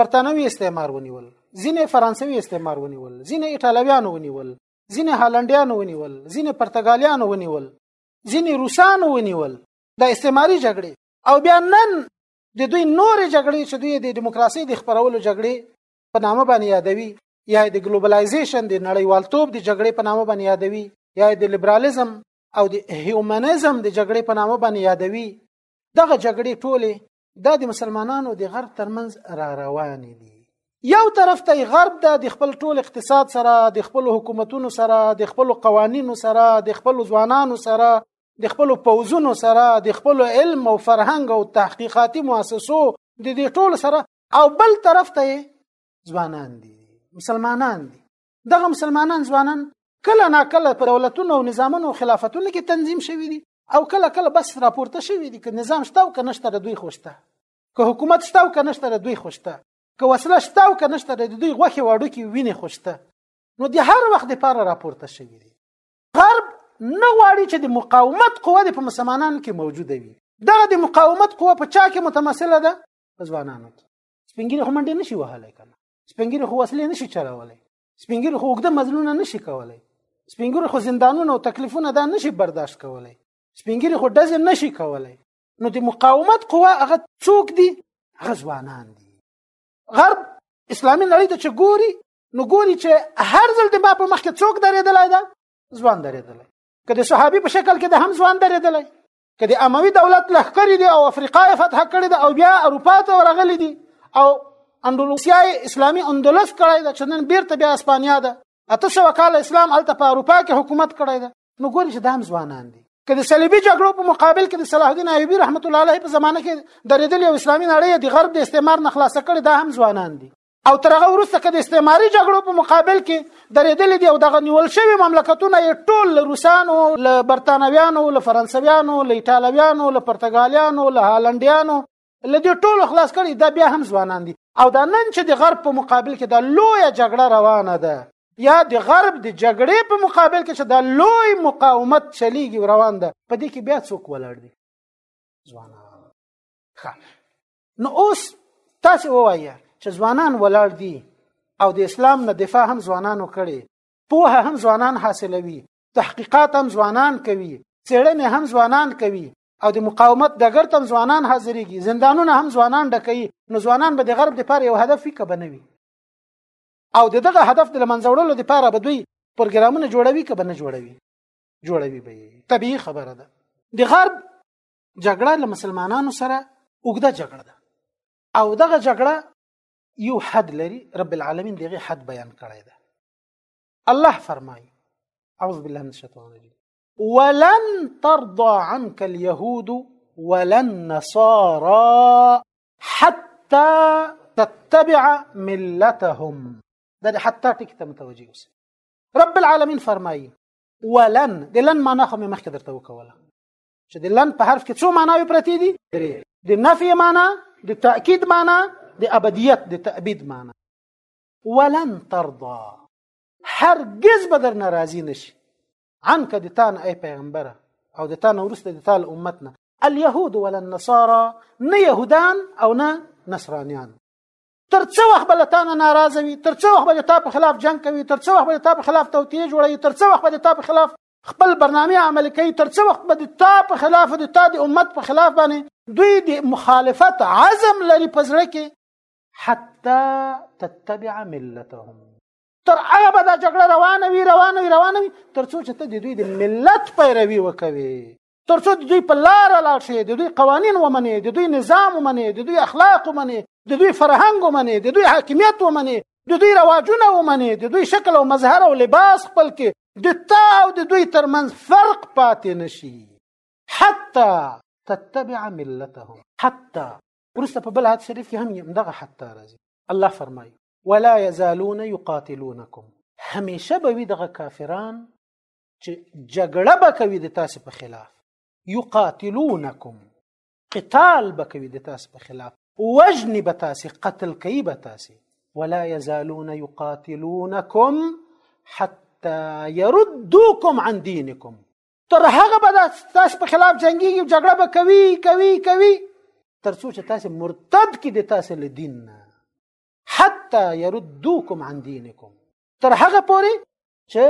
برتانوي استعمار ونیول ځینې فرانسوي استعمار ونیول ځینې ایټالویان ونیول ځینې هالندیان ونیول ځینې پرتګالیان ونیول ځینې روسان ونیول د استعماري جګړې او بیا نن د دوی نورې جګړې چې دوی د دیموکراسي د خبرولو جګړې په نامه باندې یادوي یا د ګلوبلایزیشن د نړیوالتوب د جګړې په نامه باندې یادوي یا د لیبرالیزم او د هیومنزم د جګړې په نامه باندې یادوي دغه جګړې ټولې دا د مسلمانانو د غرب ترمنځ را روانې دي یو طرف ته غرب د د خپل ټول اقتصاد سره د خپل حکومتونو سره د خپل قوانینو سره د خپل ځوانانو سره د خپل پوزونو سره د خپل علم او فرهنګ او تحقیقاتي مؤسسو د دې ټول سره او بل طرف ته ځوانان دي مسلمانان دي دغه مسلمانان ځوانان کله نا کله په دولتونو او نظامونو او خلافتونو کې تنظیم شوي دي او کله کله بس راپورته شوي دي که نظام شته او که نشته د دوی خوشته که حکومت شته او که نشته د دوی خوشته که وسله شته او که نشته د دوی غوښې واړو کې وینې خوشته نو د هر وخت لپاره راپورته شوي دي غرب نه غواړي چې د مقاومت قوه د په مسلمانانو کې موجوده وي دغه د مقاومت قوه په چا کې متمثله ده په ځوانانو کې سپینګری خو منډه نشي وهلای کنه سپینګری خو وسلې نشي چلولای سپینګری خو وګړه مزلونه نشي کولای سپینګری خو زندانونه او تکلیفونه دا نشي برداشت کولای سپینګری خو دځه نشي کولای نو د مقاومت قوه هغه څوک دي هغه ځوانان دي غرب اسلامي نړۍ ته چې ګوري نو ګوري چې هر ځل د ما په مخ کې څوک درېدلای دا ځوان درېدلای که د صحابي په شکل کې د هم ځوان درېدلای که د اموي دولت لخکري دي او افریقا یې فتح کړې ده او بیا اروپا ته ورغلي دي او اندونیسیا اسلامي اندلس کړی ده چې نن بیرته بیا اسپانیا ده اته سوه کاله اسلام هلته په اروپا کې حکومت کړی ده نو ګوري چې دا هم ځوانان دي که د صلیبي جګړو په مقابل کې د صلاح الدین ایوبي رحمت الله علیه په زمانه کې درېدلې او اسلامي نړۍ د غرب د استعمار نه خلاصه کړې دا هم ځوانان دي او تر هغه وروسته که د استعماري جګړو په مقابل کې درېدلې دي او دغه نیول شوي مملکتونه یې ټول له روسانو له برتانویانو له فرانسویانو له ایټالویانو له پرتګالیانو له هالنډیانو له دې ټولو خلاص کړي دا بیا هم ځوانان دي او دا نن چې د غرب په مقابل کې دا لویه جګړه روانه ده یا د غرب د جګړې په مقابل کې چې دا لوی مقاومت چلیږي روان ده په دې کې بیا څوک ولاړ دي ځوانان نو اوس تاسو ووایه چې ځوانان ولاړ دي او د اسلام نه دفاع هم ځوانانو کړي پوهه هم ځوانان حاصلوي تحقیقات هم ځوانان کوي څېړنې هم ځوانان کوي او د مقاومت ډګر تم ځوانان حاضرېږي زندانونه هم ځوانان ډکوي نو ځوانان به د غرب لپاره یو هدف وي که به نه وي او د دغه هدف د لمنځه وړلو لپاره به دوی پروګرامونه جوړوي که به نه جوړوي جوړوي به طبیعي خبره ده د غرب جګړه له مسلمانانو سره اوږده جګړه ده او دغه جګړه یو حد لري رب العالمین دغه حد بیان کړی ده الله فرمایي اعوذ بالله من الشیطان الرجیم ولن ترضى عنك اليهود ولا النصارى حتى تتبع ملتهم دا د حتی ټکی ته متوجه اوسئ رب العالمین فرمایي ولن د لن معنا خو مې مخکې درته وکوله چې د لن په حرف کې څو معناوي پرتې دي درې د نفي معنا د تاکید معنا د ابدیت د تأبید معنا ولن ترضى هرگز به در ناراضي نشي عنك د تان اي پیغمبره او د تان ورسته د تال امتنا اليهود ولا النصارى نه يهودان او نه نصرانيان تر څو وخت بل تانه ناراضه وي تر څو وخت بل تا په خلاف جنگ کوي تر څو وخت بل تا په خلاف توتیه جوړوي تر څو وخت بل تا په خلاف خپل برنامه عمل کوي تر څو وخت به د تا په خلاف د تا د امت په خلاف باندې دوی د مخالفت عزم لري په زړه کې حتی تتبع ملتهم تر هغه به دا جګړه روانه وي روانه وي روانه وي تر څو چې ته د دوی د ملت پیروي وکوي ترڅو د دوی په لار لاړ شي د دوی قوانین ومني د دوی نظام ومني د دوی اخلاق ومني د دوی فرهنګ ومني د دوی حاکمیت ومني د دوی رواجونه ومني د دوی شکل او مظهر او لباس خپل کې د تا او د دوی ترمنځ فرق پاتې نشي حتی تتبع ملته حتی ورسته په بل حدیث شریف کې هم یم دغه حتی راځي الله فرمایي ولا يزالون يقاتلونكم همیشه به وي دغه کافران چې جګړه به کوي د تاسو په خلاف یقاتلونکم قتال به کوي د تاسو په خلاف وجن به تاسو قتل کوي به تاسو ولا يزالون يقاتلونكم حتى يردوكم عن دينكم تر هغه به تاسو په خلاف جنگي جګړه به کوي کوي کوي تر څو چې تاسو مرتد کې د تاسو له دین نه حتى يردوكم عن دينكم تر هغه پوري چې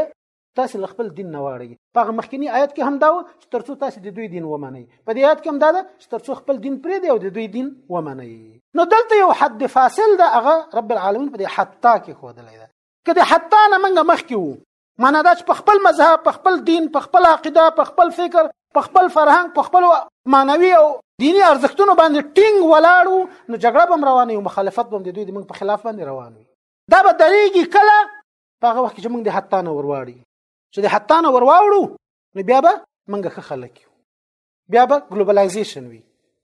تاسو له خپل دین نه واړی په هغه مخکنی آیت کې هم دا و چې ترڅو تاسو د دوی دین ومنئ په دې آیت کې هم دا ده چې ترڅو خپل دین پرې دی او د دوی دین ومنئ نو دلته یو حد فاصل ده هغه رب العالمین په دې حتی کې خو دلې ده کله حتی نه منګه مخ کې وو معنا دا چې په خپل مذهب په خپل دین په خپل عقیده په خپل فکر په خپل فرهنګ په خپل معنوي او دینی ارزښتونو باندې ټینګ ولاړو نو جګړه بم روانه او مخالفت بم د دوی د موږ په خلاف باندې روان وي دا به درېږي کله په هغه وخت کې چې موږ د حتی نه ورواړي چې د حتی نه ورواړو نو بیا به موږ ښه خلک یو بیا به ګلوبلایزیشن وي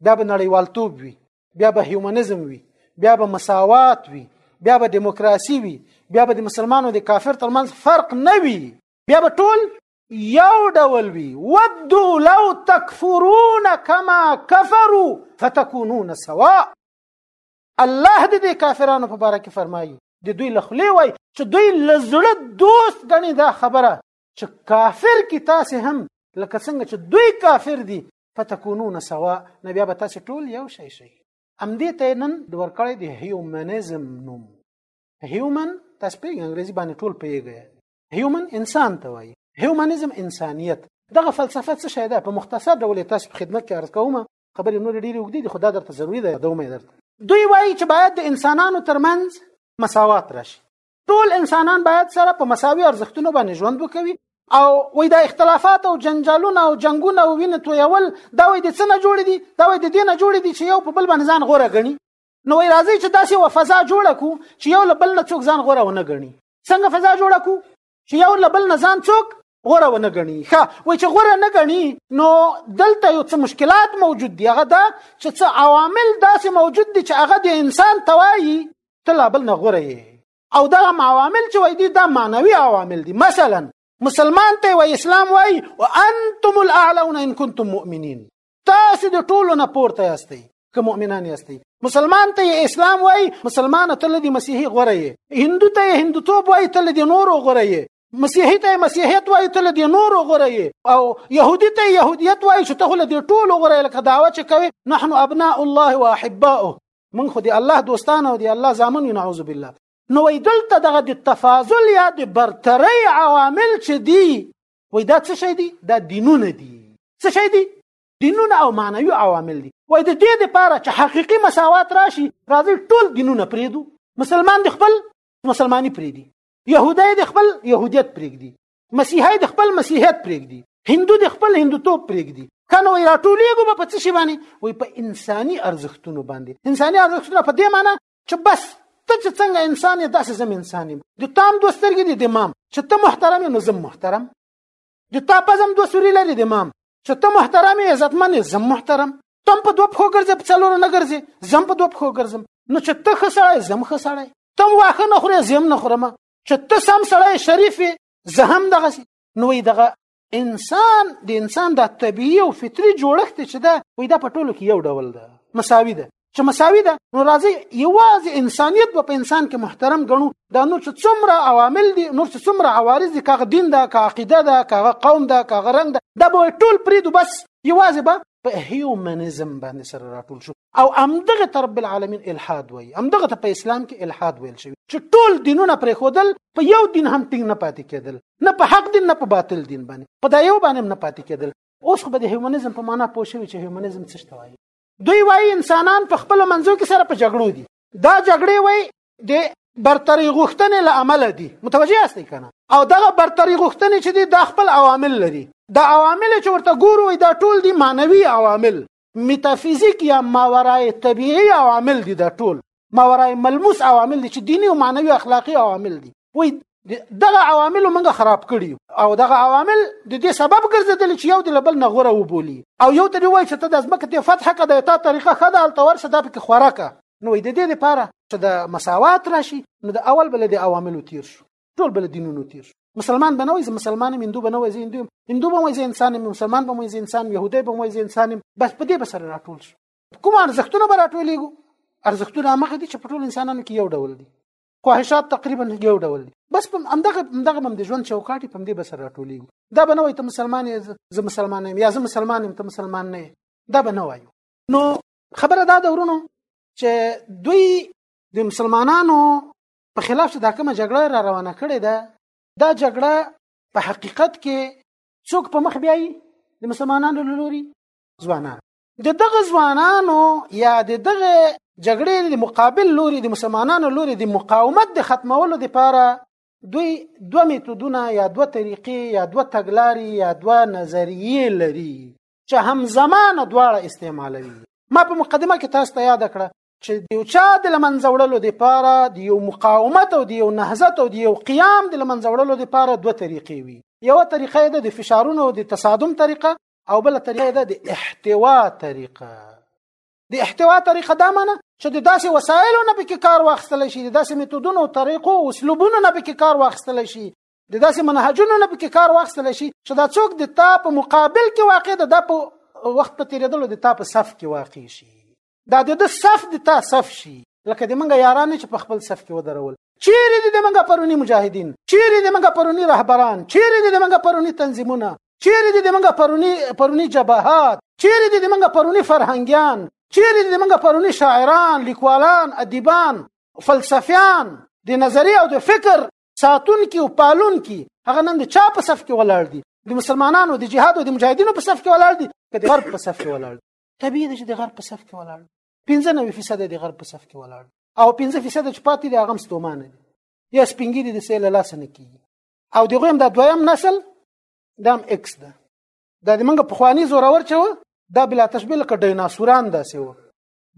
بیا به نړیوالتوب وي بیا به هیومنزم وي بیا به مساوات وي بیا به دیموکراسي وي بیا به د مسلمانو د کافر ترمنځ فرق نه وي بیا به ټول یو ډول وي ودو لو تکفرون کما کفروا فتكونون سواء الله دې د کافرانو په باره کې فرمایي د دوی لخلې وای چې دوی لزړه دوست غني دا خبره چې کافر کی تاسو هم لکه څنګه چې دوی کافر دي فتكونون سواء نبي ابا تاسو ټول یو شي شي ام دې ته نن د ورکړې د هیومنزم نوم هیومن تاسو په انګریزي باندې ټول پیږي هیومن انسان ته وای هیومنزم انسانیت دغه فلسفه څه شی ده په مختصر ډول تاسو په خدمت کې عرض کوم خبرې نور ډېرې اوږدې دي خو دا درته ضروري ده یادوم یې درته دوی وایي چې باید د انسانانو ترمنځ مساوات راشي ټول انسانان باید سره په مساوي ارزښتونو باندې ژوند وکوي او وای دا اختلافات او جنجالونه او جنگونه او وینې تویول دا وای د څه نه جوړ دي دا وای د دې نه جوړ دي چې یو په بل باندې ځان غوره غني نو وای راځي چې داسې و فضا جوړه کو چې یو له بل نه څوک ځان غوره ونه غني څنګه فضا جوړه کو چې یو له بل نه ځان څوک غوره ونه ګڼي ښه وای چې غوره نه ګڼي نو دلته یو څه مشکلات موجود دي هغه دا چې څه عوامل داسې موجود دي چې هغه د انسان توایي ته لا بل نه غوره یې او دا عوامل چې وای دي دا معنوي عوامل دي مثلا مسلمان ته وای اسلام وای وانتم الاعلون ان كنتم مؤمنين تاسو د ټولو نه پورته یاستئ که مؤمنان یاستئ مسلمان ته اسلام وای مسلمان ته لدی مسیحي غوره یې هندو ته هندوتوب وای ته لدی نورو غوره یې مسیحي ته مسیحیت وای ته لدی نورو غوره یې او يهودي ته يهودیت وای چې ته لدی ټولو غوره لکه داوا چې کوي نحن ابناء الله واحباؤه من خو دی الله دوستان او دی الله زامن یو نعوذ بالله نو وای دلته دغه د تفاضل یا د برتری عوامل چې دی وای دا څه شی دی دا دینونه دي څه شی دی دینونه او معنوي عوامل دي وای د دې لپاره چې حقيقي مساوات راشي راځي ټول دینونه پریدو مسلمان د خپل مسلمانی پریدي يهودي د خپل يهودیت پریږدي مسیحي د خپل مسیحیت پریږدي هندو د خپل هندوتوب پریږدي کنه وای راټولېږو په څه شي باندې وای په انساني ارزښتونو باندې انساني ارزښتونه په دې معنی چې بس ته چې څنګه انسان یې داسې زم انسان یم د تام دوه سترګې دي د مام چې ته محترم یې نو زم محترم د تا په زم دوه سوري لري د مام چې ته محترم یې عزتمن یې زم محترم تم په دوه پښو ګرځې په څلورو نه ګرځې زم په دوه پښو ګرځم نو چې ته ښه سړی زم ښه سړی تم واښه نه خورې زم نه خورم چې ته سم سړی شریف زه هم دغسې نو وایي دغه انسان د انسان د طبيعي او فطري جوړښت چې ده وي دا په ټولو کې یو ډول ده مساوي ده چې مساوي ده نو راځي یوازې انسانيت په انسان کې محترم ګڼو دا نور چې څومره عوامل دي نور چې څومره عوارض دي کاغه دین ده کاغه عقیده ده کاغه قوم ده کاغه رنگ ده دا به ټول پریدو بس یوازې به په هیومنزم باندې سره راټول شو او امدغه تر رب العالمین الحاد وای امدغه ته په اسلام کې الحاد ویل شوی چې ټول دینونه پرې خودل په یو دین هم ټینګ نه پاتې کېدل نه په حق دین نه په باطل دین باندې په دا یو باندې نه پاتې کېدل اوس خو به د هیومنزم په معنا پوه شوی چې هیومنزم څه شته وای دوی وای انسانان په خپل منځو کې سره په جګړو دي دا جګړې وای د برتری غوښتنې له عمله دي متوجه یاست کنه او دغه برتری غوښتنې چې دي د خپل عوامل لري دا عوامل چې ورته ګورو دا ټول دي معنوي عوامل میتافیزیک یا ماورای طبیعي عوامل دي دا ټول ماورای ملموس عوامل دي چې دینی او معنوي اخلاقی عوامل دي وای دغه عوامل موږ خراب کړی او دغه عوامل د دې سبب ګرځیدل چې یو د لبل نغوره وبولي او یو ته وای چې ته د ځمکه ته فتح کده تا طریقه خدا ال تور صدا په خوراکه نو د دې لپاره چې د مساوات راشي نو د اول بل د عواملو تیر شو ټول بل دینونو تیر شو مسلمان بنوي زه مسلمان یم هندو بنوي زه هندو هندو بنوي زه انسان یم مسلمان بنوي زه انسان يهودي بنوي زه انسان یم بس په دې بسره راټول شو کوم ارزښتونه به راټولېږو ارزښتونه هغه دي چې په ټول انسانانو کې یو ډول دي خواهشات تقریبا یو ډول دي بس په همدغه همدغه مم د ژوند چوکاټي په دې بسر راټولېږي دا به نه وای ته مسلمان یې زه مسلمان یم یا زه مسلمان یم ته مسلمان نه یې دا به نه وایو نو خبره دا د ورونو چې دوی د مسلمانانو په خلاف چې دا کومه جګړه را روانه کړې ده دا جګړه په حقیقت کې څوک په مخ بیایي د مسلمانانو لوري ځوانان د دغه ځوانانو یا د دغه جګړې د مقابل لوري د مسلمانانو لوري د مقاومت د ختمولو لپاره دوی دوه میتودونه یا دوه طریقې یا دوه تګلارې یا دوه نظریې لري چې همزمانه دواړه استعمالوي ما په مقدمه کې تاسو ته یاد کړه چې د یو چا د لمنځه وړلو لپاره د یو مقاومت او د یو نهضت او د یو قیام د لمنځه وړلو لپاره دوه طریقې وي یو طریقه ده د فشارونو او د تصادم طریقه او بل طریقه ده د احتوا طریقه د احتوا طریقه دا معنی چې د داسې وسایلو نه پکې کار واخستل شي د داسې میتودونو طریقو او اسلوبونو نه پکې کار واخستل شي د داسې منهجونو نه پکې کار واخستل شي چې دا څوک د تا په مقابل کې واقع ده د په وخت په تیریدلو د تا په صف کې واقع شي دا د د صف د تا صف شي لکه د منګه یاران چې په خپل صف کې ودرول چیرې د منګه پرونی مجاهدین چیرې د منګه پرونی رهبران چیرې د منګه پرونی تنظیمونه چیرې د منګه پرونی پرونی جبهات چیرې د منګه پرونی فرهنګیان چیرې د منګه پرونی شاعران لیکوالان ادیبان فلسفیان د نظریه او د فکر ساتونکي او پالونکي هغه نن د چا په صف کې ولاړ دي د مسلمانانو د جهاد او د مجاهدینو په صف کې ولاړ دي که د غرب په صف کې ولاړ دي طبیعي ده چې د غرب په صف کې ولاړ 15 فیصد د غرب په صف کې ولاړ او 15 فیصد چې پاتې دي هغه ستومانه دي یا سپینګری د سیل لاس نه کیږي او دغه هم د دویم نسل دام ایکس ده دا د منګه پخوانی زورور چو دا بلا تشبیه لکه ډیناسوران داسې و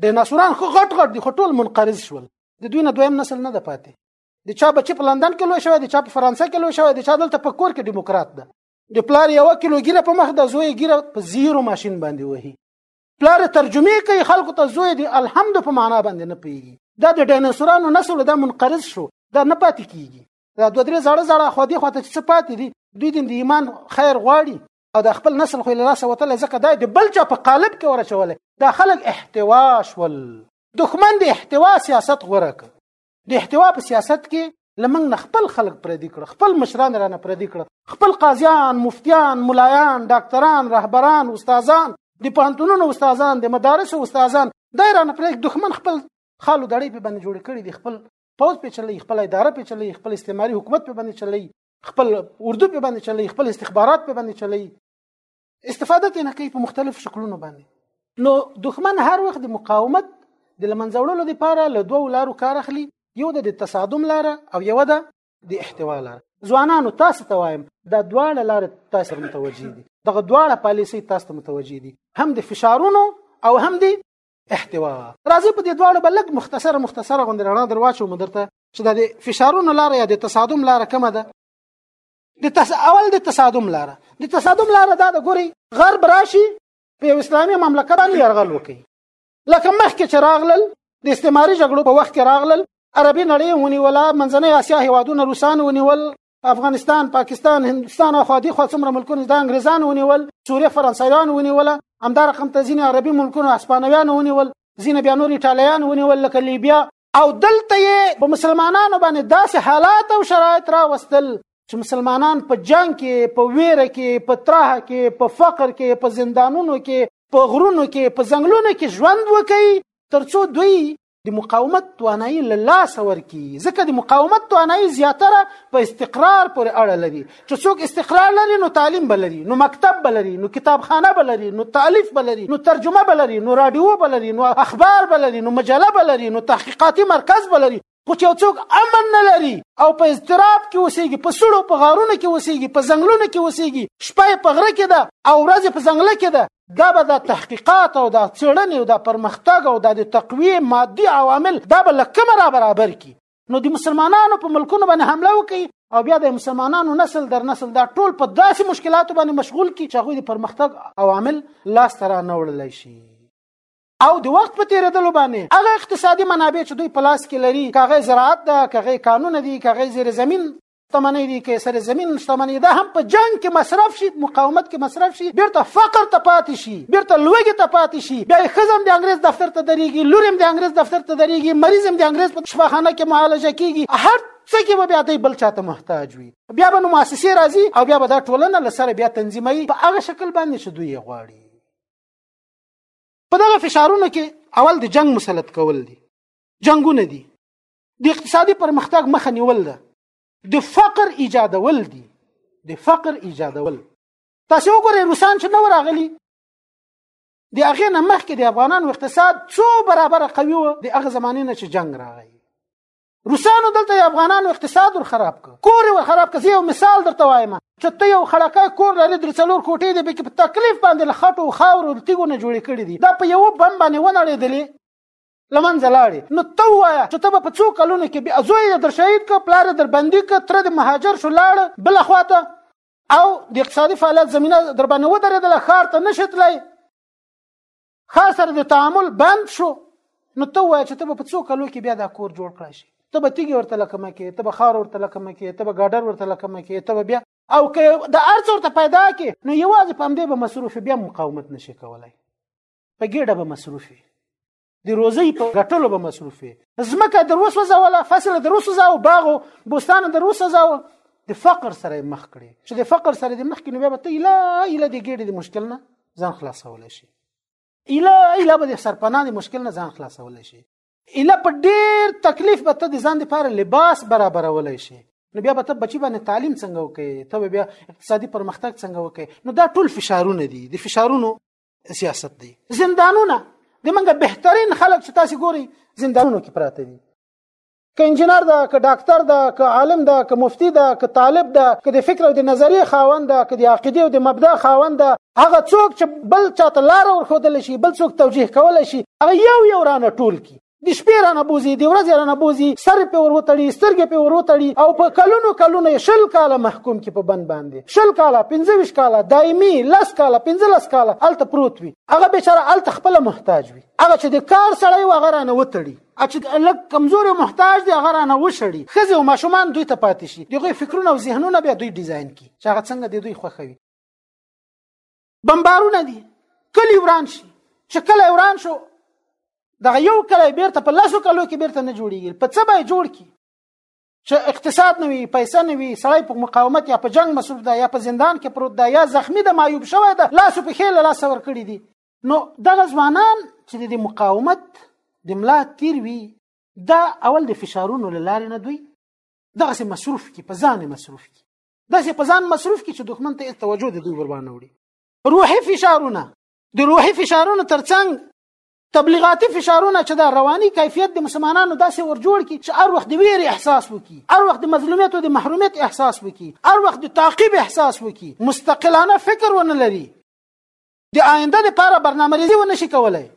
ډیناسوران خو غټ غټ دي خو ټول منقرض شول د دوی نه دویم نسل نه ده پاتې د چا بچی په لندن کې لوی شوی د چا په فرانسه کې لوی شوی د چا دلته په کور کې دیموکرات ده د پلار یو کیلو ګیره په مخ د زوی ګیره په زیرو ماشين باندې وهي پلار ترجمه کوي خلکو ته زوی دی الحمد په معنا باندې نه پیږي دا د ډیناسورانو نسل دا منقرض شو دا نه پاتې کیږي دا دوه درې زړه زړه خو دې خو ته څه پاتې دي دوی د ایمان خیر غواړي او د خپل نسل خو له لاسه وتل ځکه دا د بل چا په قالب کې ورچول دا خلک احتوا شول دښمن د احتوا سیاست غوړه کړ د احتوا په سیاست کې لمنګ نه خپل خلک پردي کړ خپل مشران رانه پردي کړ خپل قاضیان مفتیان ملایان ډاکټران رهبران استادان د پانتونونو استادان د مدارس استادان دا رانه پرې دښمن خپل خالو دړې په باندې جوړ کړي دي خپل پوز په چلې خپل اداره په چلې خپل استعماري حکومت په باندې چلې خپل اردو په باندې چلې خپل استخبارات په باندې چلې استفاده ترې نه کوي په مختلفو شکلونو باندې نو دښمن هر وخت د مقاومت د لمنځه وړلو لپاره له دوو لارو کار اخلي یو د تصادم لاره او یو ده د احتوا لاره ځوانانو تاسو ته وایم دا دواړه لار تاسو متوجي دي دغه دواړه پالیسي تاسو متوجي دي هم د فشارونو او هم د احتوا راځي په دې دواړو بلګ مختصره مختصره غوندې رڼا درواچو مدرته چې د فشارونو لار یا د تصادم لار کومه ده د تس اول د تصادم لاره د تصادم لاره دا د ګوري غرب راشي په اسلامي مملکت باندې يرغل وکړي لکه مخکې چې راغلل د استعماري جګړو په وخت کې راغلل عربي نړۍ ونیوله منځنۍ اسیا هیوادونه روسان ونیول افغانستان پاکستان هندستان او خادي خو څومره ملکونه د انګريزان ونیول سوریه فرانسویان ونیول همدا رقم ته ځینې عربي ملکونه اسپانویان ونیول ځینې بیا نور ایټالیان ونیول لکه لیبیا او دلته یې په مسلمانانو باندې داسې حالات او شرایط راوستل چې مسلمانان په جنگ کې په ویره کې په تراه کې په فقر کې په زندانونو کې په غرونو کې په ځنګلونو کې ژوند وکړي ترڅو دوی د مقاومت توانایي له لاسه ورکړي ځکه د مقاومت توانایي زیاتره په استقرار پورې اړه لري چې څوک استقرار لري نو تعلیم بلري نو مکتب بلري نو کتابخانه بلري نو تالیف بلري نو ترجمه بلري نو رادیو بلري نو اخبار بلري نو مجله بلري نو تحقیقاتي مرکز بلري خو چې څوک امن نه لري او په اضطراب کې اوسېږي په سړو په غارونو کې اوسېږي په ځنګلونو کې اوسېږي شپه په غره کې ده او ورځ په ځنګل کې ده دا به د تحقیقات او د څېړنې او د پرمختګ او د تقوی مادي عوامل دا به لکه را برابر کی نو د مسلمانانو په ملکونو باندې حمله وکړي او بیا د مسلمانانو نسل در نسل دا ټول په داسې مشکلاتو باندې مشغول کی چې هغه د پرمختګ عوامل لاس تر نه وړلای شي او د وخت په تیریدلو باندې هغه اقتصادي منابع چې دوی په لاس کې لري کاغه زراعت ده کاغه قانون دي کاغه زیر زمين شتمنۍ دي کې سره زمين شتمنۍ دا هم په جنگ کې مصرف شي مقاومت کې مصرف شي بیرته فقر ته پاتې شي بیرته لوګي ته پاتې شي بیا خزم د انګريز دفتر ته دريږي لورم د انګريز دفتر ته دريږي مریضم د انګريز په شفاخانه کې معالجه کیږي هر څه کې به بیا دی بل چاته محتاج وي بیا به نو مؤسسه راځي او بیا به دا ټولنه لسره بیا تنظیمي په هغه شکل باندې چې دوی غواړي په دغه فشارونو کې اول د جنگ مسلط کول دي جنگونه دي د اقتصادي پرمختګ مخه نیول ده د فقر ایجادول دي د فقر ایجادول تاسو وګورئ روسان چې نو راغلي د هغه نه مخکې د افغانانو اقتصاد څو برابر قوي و د هغه زمانې نه چې جنگ راغی روسانو دلته افغانانو اقتصاد ور خراب ک کور ور خراب ک یو مثال درته وایم چې ته یو خړکای کور لري در څلور کوټې دی به په تکلیف باندې لخټو خاور او تیګو نه جوړې کړې دي دا په یو بم باندې ونړېدلې لمنځه لاړې نو ته وایه چې ته به په څو کلونو کې بیا زوی یې در شهید که پلار یې در بندي که تره دې مهاجر شو لاړه بله خوا ته او د اقتصادي فعالیت زمینه در باندې ودرېدله ښار ته نه شې تلای ښار سره د تعامل بند شو نو ته وایه چې ته به په څو کلو کې بیا دا کور جوړ کړای شي ته به تیږې ورته لکمه کې ته به خار ورته لکمه کې ته به ګاډر ورته لکمه کې ته به بیا او که د ارڅ ورته پیدا کې نو یوازې په همدې به مصروف بیا مقاومت نشي کولای په ګډه به مصروف وي د روزي په غټلو به مصروف وي زمکه دروس وزاوله فصل دروس وزاو باغ بوستان دروس وزاو د فقر سره مخ کړي چې د فقر سره د مخ کې نو به ته اله اله د ګډې د مشکل نه ځان خلاصول شي اله اله به د سرپناه د مشکل نه ځان خلاصول شي اله په ډیر تکلیف به ته د ځان لپاره لباس برابرول شي نو بیا به ته بچی باندې تعلیم څنګه وکې ته بیا اقتصادي پرمختګ څنګه وکې نو دا ټول فشارونه دي د فشارونو سیاست دی زندانونه د منګه بهترین خلک چې تاسو ګوري زندانونو کې پراته دي که انجنیر ده که ډاکټر ده که عالم ده که مفتی ده که طالب ده که د فکر او د نظریې خاوند ده که د عقیده او د مبدا خاوند ده هغه څوک چې بل چاته لار ورخودل شي بل څوک توجیه کول شي هغه یو یو رانه ټول کی د شپې رانه بوزي د ورځې رانه بوزي سر په ور وتړي سترګې په ور وتړي او په کلونو کلونو شل کاله محکوم کې په بند باندې شل کاله 25 کاله دایمي لس کاله 15 کاله الته پروت وي هغه بیچاره الته خپل محتاج وي هغه چې د کار سړی و هغه رانه وتړي چې لږ کمزور محتاج دي هغه رانه وشړي خزه او ماشومان دوی ته پاتې شي دغه فکرونه او ذهنونه به دوی ډیزاین کړي چې هغه څنګه د دوی خوښوي بمبارونه دي کلی وران شي چې کلی وران شو دغه یو کلی بیرته په لاسو کلو کې بیرته نه جوړیږي په څه به جوړ کی چې اقتصاد نه وي پیسې نه وي سړی په مقاومت یا په جنگ مصروف ده یا په زندان کې پروت ده یا زخمی ده معیوب شوی ده لاس په خېل لاس ور کړی دي نو دغه ځوانان چې د مقاومت د ملا تیر وي دا اول د فشارونو لاره نه دوی دغه سي مصروف کی په ځان مصروف کی داسې په ځان مصروف کی چې دښمن ته توجه د دوی وربانه وړي روحي فشارونه د روحي فشارونو ترڅنګ تبلیغاتي فشارونه چې دا رواني کیفیت د مسلمانانو داسې ور جوړ کی چې هر وخت د ویرې احساس وکي هر وخت د مظلومیت او د محرومیت احساس وکي هر وخت د تعقیب احساس وکي مستقلانه فکر ونه لري د آینده لپاره برنامه ریزي ونه شي کولای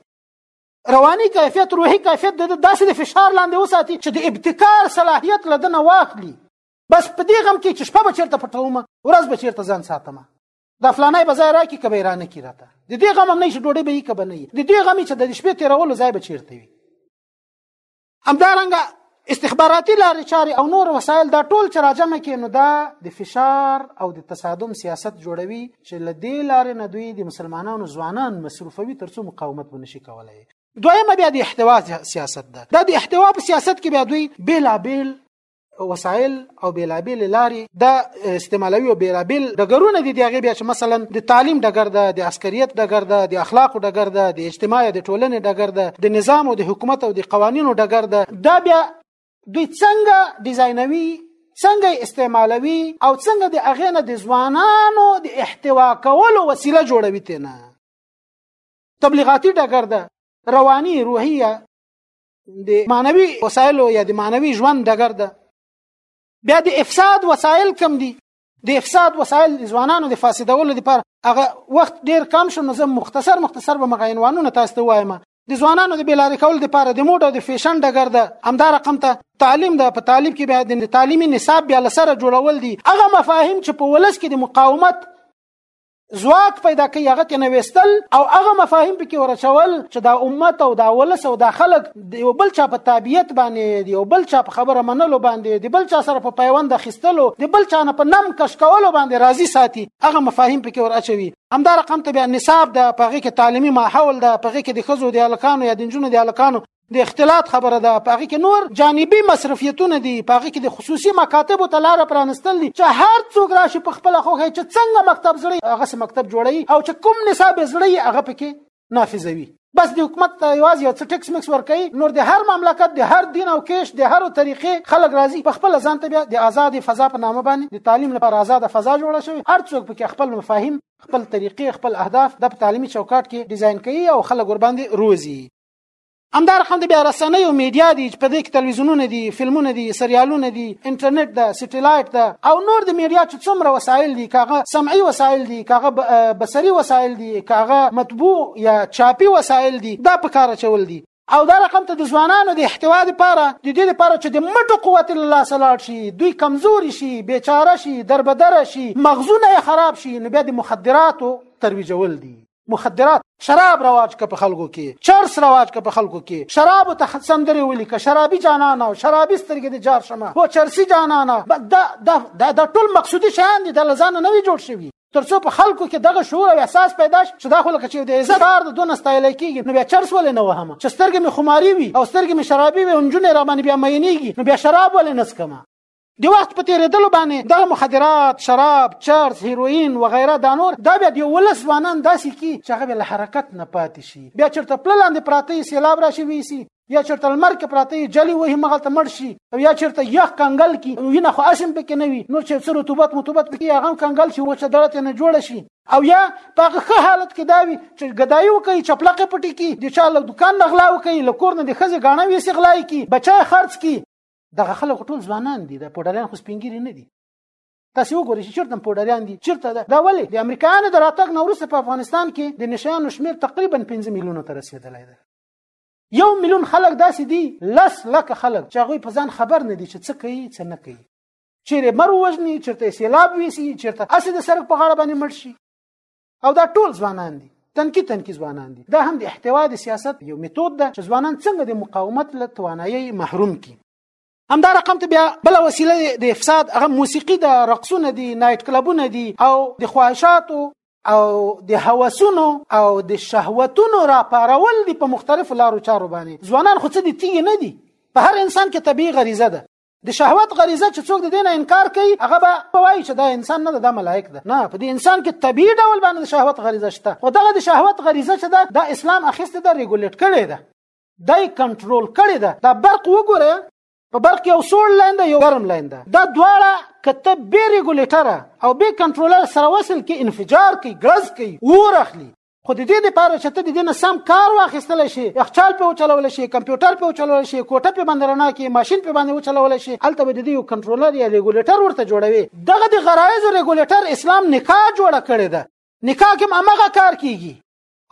رواني کیفیت روحي کیفیت د داسې د فشار لاندې وساتي چې د ابتکار صلاحیت لدنه واخلي بس په دې غم کې چې شپه به چیرته پټوم ورځ به چیرته ځان ساتم دا فلانای به ځای راکې که به یې رانه کي راته د دې غم هم نه چې ډوډۍ به یي که به نه یي د دې غم چې د شپې تېرولو ځای به چیرته وي همدارنګه استخباراتي لارې چارې او نور وسایل دا ټول چې راجمع کې نو دا د فشار او د تصادم سیاست جوړوي چې له دې لارې نه دوی د مسلمانانو ځوانان مصروفوي ترڅو مقاومت ونشي کولای دویمه بیا د احتوا سیاست ده دا د احتوا په سیاست کې بیا دوی بیلابیل وسایل او بیلابیل لارې دا استعمالوي او بیلابیل ډګرونه دي دغه بیا چې مثلا د تعلیم ډګر ده د عسکریت ډګر ده د اخلاق ډګر ده د اجتماع د ټولنې ډګر ده د نظام او د حکومت او د قوانینو ډګر ده دا بیا دوی څنګه ډیزاینوي څنګه استعمالوي او څنګه د اغه نه د ځوانانو د احتوا کولو وسیله جوړوي تنه تبلیغاتي ډګر ده رواني روحیه د معنوي وسایلو یا د معنوي ژوند ډګر ده بیا د افساد وسایل کم دي د افساد وسایل ځوانانو د فاسدولو لپاره هغه وخت ډیر کم شو نو زه مختصر مختصر به مغاینوانونه تاسو ته وایم د ځوانانو د بیلارې کول لپاره د موډ او د فیشن ډګر ده همدا رقم ته تعلیم ده په تعلیم کې به د تعلیمي نصاب بیا لسره جوړول دي هغه مفاهیم چې په ولس کې د مقاومت ځواک پیدا کوي هغه تنه وستل او هغه مفاهیم پکې ورچول چې دا امت او دا ولس او دا خلک یو بل چا په تابعیت باندې دی یو بل چا په خبره منلو باندې دی بل چا سره په پیوند خستلو دی بل چا نه په نم کش کولو باندې راضي ساتي هغه مفاهیم پکې ورچوي همدا رقم ته بیا نصاب د پغې کې تعلیمي ماحول د پغې کې د خزو د الکانو یا د جنونو د الکانو د اختلاط خبره ده په هغه کې نور جانبي مصرفیتونه دي په هغه کې د خصوصي مکاتبو ته لار پرانستل دي چې هر څوک راشي په خپل خوخه چې څنګه مکتب زړی هغه سم مکتب جوړي او چې کوم نصاب زړی هغه پکې نافذوي بس د حکومت ته یوازې یو څه ټیکس میکس ورکړي نور د هر مملکت د هر دین او کیش د هر طریقې خلک راځي په خپل ځان ته بیا د آزاد فضا په نامه باندې د تعلیم لپاره آزاد فضا جوړه شوی هر څوک پکې خپل مفاهیم خپل طریقې خپل اهداف د تعلیمي چوکاټ کې ډیزاین کوي او خلک ور باندې روزي همدا رقم د بیا رسنیو میډیا دي چې په دې کې تلویزیونونه دي فلمونه دي سریالونه دي انټرنیټ ده سټیلایټ ده او نور د میډیا چې څومره وسایل دي کاغه سمعي وسایل دي کاغه بصري وسایل دي کاغه مطبوع یا چاپي وسایل دي دا په کار چول دي او دا رقم ته د ځوانانو د احتوا لپاره د دې لپاره چې د مټو قوت الله سلاړ شي دوی کمزوري شي بیچاره شي دربدره شي مغزونه خراب شي نو بیا د مخدراتو ترویجول دي مخدرات شراب رواج که په خلکو کې چرس رواج که په خلکو کې شراب ته سندري ولیک شرابي جانان او شرابي سترګې د جار شمه او چرسي جانان دا دا دا ټول مقصودي شان دي د لزان نه وی جوړ شوی ترڅو په خلکو کې دغه شعور او احساس پیدا شي چې دا خو لکه چې د عزت کار د دون استایل کیږي نو بیا چرس ولې نه وهم چې سترګې مې خماري وي او سترګې مې شرابي وي او نجونې را باندې بیا مینېږي نو بیا شراب ولې نسکمه د وخت په تیریدلو باندې دغه مخدرات شراب چرس هیروئین و غیره دا نور دا بیا د ولس ځوانان داسې کی چې هغه له حرکت نه پاتې شي بیا چرته پل لاندې پراته سیلاب راشي ویسي یا چرته لمر کې پراته جلی وهي مغل ته مړ شي او یا چرته یخ کنګل کی وینه خو اسیم پکې نه وي نو چې څه رطوبت متوبت پکې هغه کنګل شي وچه دړه نه جوړ شي او یا په هغه حالت کې دا وي چې ګدای وکي چپلقه پټي کی د چا له دکان نه غلا وکي له کور نه د خزه غاڼه ویسي غلا کی بچای خرڅ کی دغه خلک ټول ځوانان دي د پوډریان خو سپینګری نه دي تاسو وګورئ چې چیرته پوډریان دي چیرته ده دا ولې د امریکایانو د راتګ نو وروسته په افغانستان کې د نشانو شمیر تقریبا 15 میلیونو ته رسیدلی دی یو میلیون خلک داسې دي لس لک خلک چې هغه په ځان خبر نه دي چې څه کوي څه نه کوي چیرې مر وژني چیرته سیلاب ویسي چیرته اسې د سرک په غاړه باندې مړ شي او دا ټول ځوانان دي تنکی تنکی ځوانان دي دا هم د احتوا د سیاست یو میتود ده چې ځوانان څنګه د مقاومت له توانایي محروم کی هم دا رقم ته بیا بل وسیله د افساد هغه موسیقي د رقصونه دي نایټ کلبونه دي او د خواهشاتو او د هوسونو او د شهوتونو را پارول دي په مختلفو لارو چارو باندې ځوانان خو څه دي تیږي نه دي په هر انسان کې طبيعي غریزه ده د شهوت غریزه چې څوک د دین انکار کوي هغه به وایي چې دا انسان نه ده دا ملائک ده نه په دې انسان کې طبيعي ډول باندې د شهوت غریزه شته خو دغه د شهوت غریزه چې ده دا اسلام اخیسته ده ریګولیټ کړي ده دای کنټرول کړي ده دا برق وګوره په برق یو سوړ لاین ده یو ګرم لاین ده دا دواړه کته به ریګولیټر او به کنټرولر سره وصل کې انفجار کوي غاز کوي اور اخلي خو د دې لپاره چې ته د دې نه سم کار واخیستل شي یخچال په وچلول شي کمپیوټر په وچلول شي کوټه په باندې رڼا کې ماشين په باندې وچلول شي الته به د دې یو کنټرولر یا ریګولیټر ورته جوړوي دغه د غرایزو ریګولیټر اسلام نکاح جوړه کړې ده نکاح کې همغه کار کیږي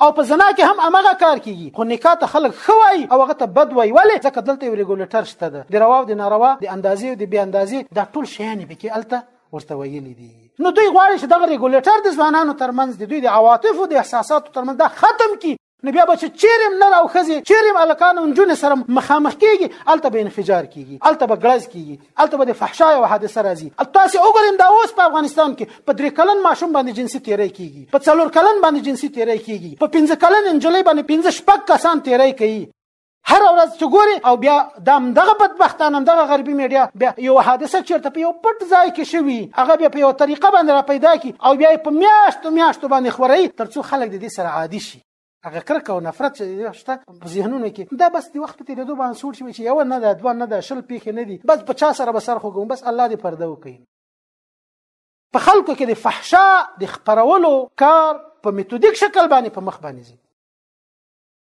او په زنا کې هم امغه کار کیږي خو نکاح ته خلک خوای او هغه ته بد وای ولې ځکه دلته یو ریګولیټر شته ده د روا او د ناروا د اندازې او د بی اندازې د ټول شیان به کې الته ورته ویلي دي نو دوی غواړي چې دغه ریګولیټر د ځوانانو ترمنځ د دوی د عواطفو د احساساتو ترمنځ دا ختم کړي نو بیا به چې چیرې نر او ښځې چیرې هلکان او نجونې سره مخامخ کېږي هلته به انفجار کېږي هلته به ګړز کېږي هلته به د فحشا یوه حادثه راځي تاسې وګورئ دا اوس په افغانستان کې په درې کلن ماشوم باندې جنسي تیری کېږي په څلور کلن باندې جنسي تیری کېږي په پنځه کلن نجلۍ باندې پنځه شپږ کسان تیری کوي هر ورځ چې ګوري او بیا د همدغه بدبختان همدغه غربي میډیا بیا یو حادثه چیرته په یو پټ ځای کې شوي هغه بیا په یو طریقه باندې را پیدا کی او بیا په میاشتو میاشتو باندې خوري ترڅو خلک د دې سره عادي شي هغه کرکه او نفرت چې شته په ذهنونو کې دا بس د وخت په تیریدو باندې سوړ شي چې یو نه ده دوه نه ده شل پیښې نه دي بس په چا سره به سر خوګم بس الله دې پرده وکړي په خلکو کې د فحشا د خبرولو کار په میتودیک شکل باندې په مخ باندې ځي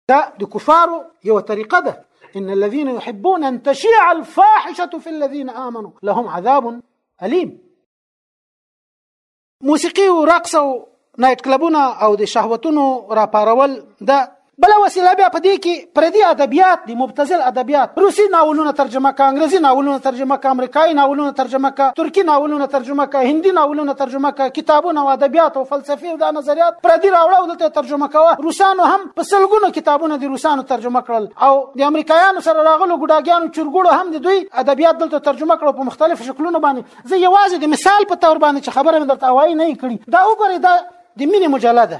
دا د کفارو یو طریقه ده ان الذين يحبون ان تشيع الفاحشه في الذين امنوا لهم عذاب اليم موسیقي او رقص او نایټ کلبونه او د شهوتونو راپارول دا بل وسیله بیا په دې کې پردي ادبیات دي مبتذل ادبیات روسي ناولونه ترجمه کا انګریزي ناولونه ترجمه کا امریکایي ناولونه ترجمه کا ترکي ناولونه ترجمه کا هندي ناولونه ترجمه کا کتابونه او ادبیات او فلسفه دا نظریات پردي راوړه او دلته ترجمه کوه روسانو هم په سلګونو کتابونه د روسانو ترجمه کړل او د امریکایانو سره راغلو ګډاګیانو چورګوړو هم د دوی ادبیات دلته ترجمه کړو په مختلف شکلونو باندې زه یوازې د مثال په تور باندې چې خبره مې درته وایي نه کړي دا وګورئ دا د مینې مجله ده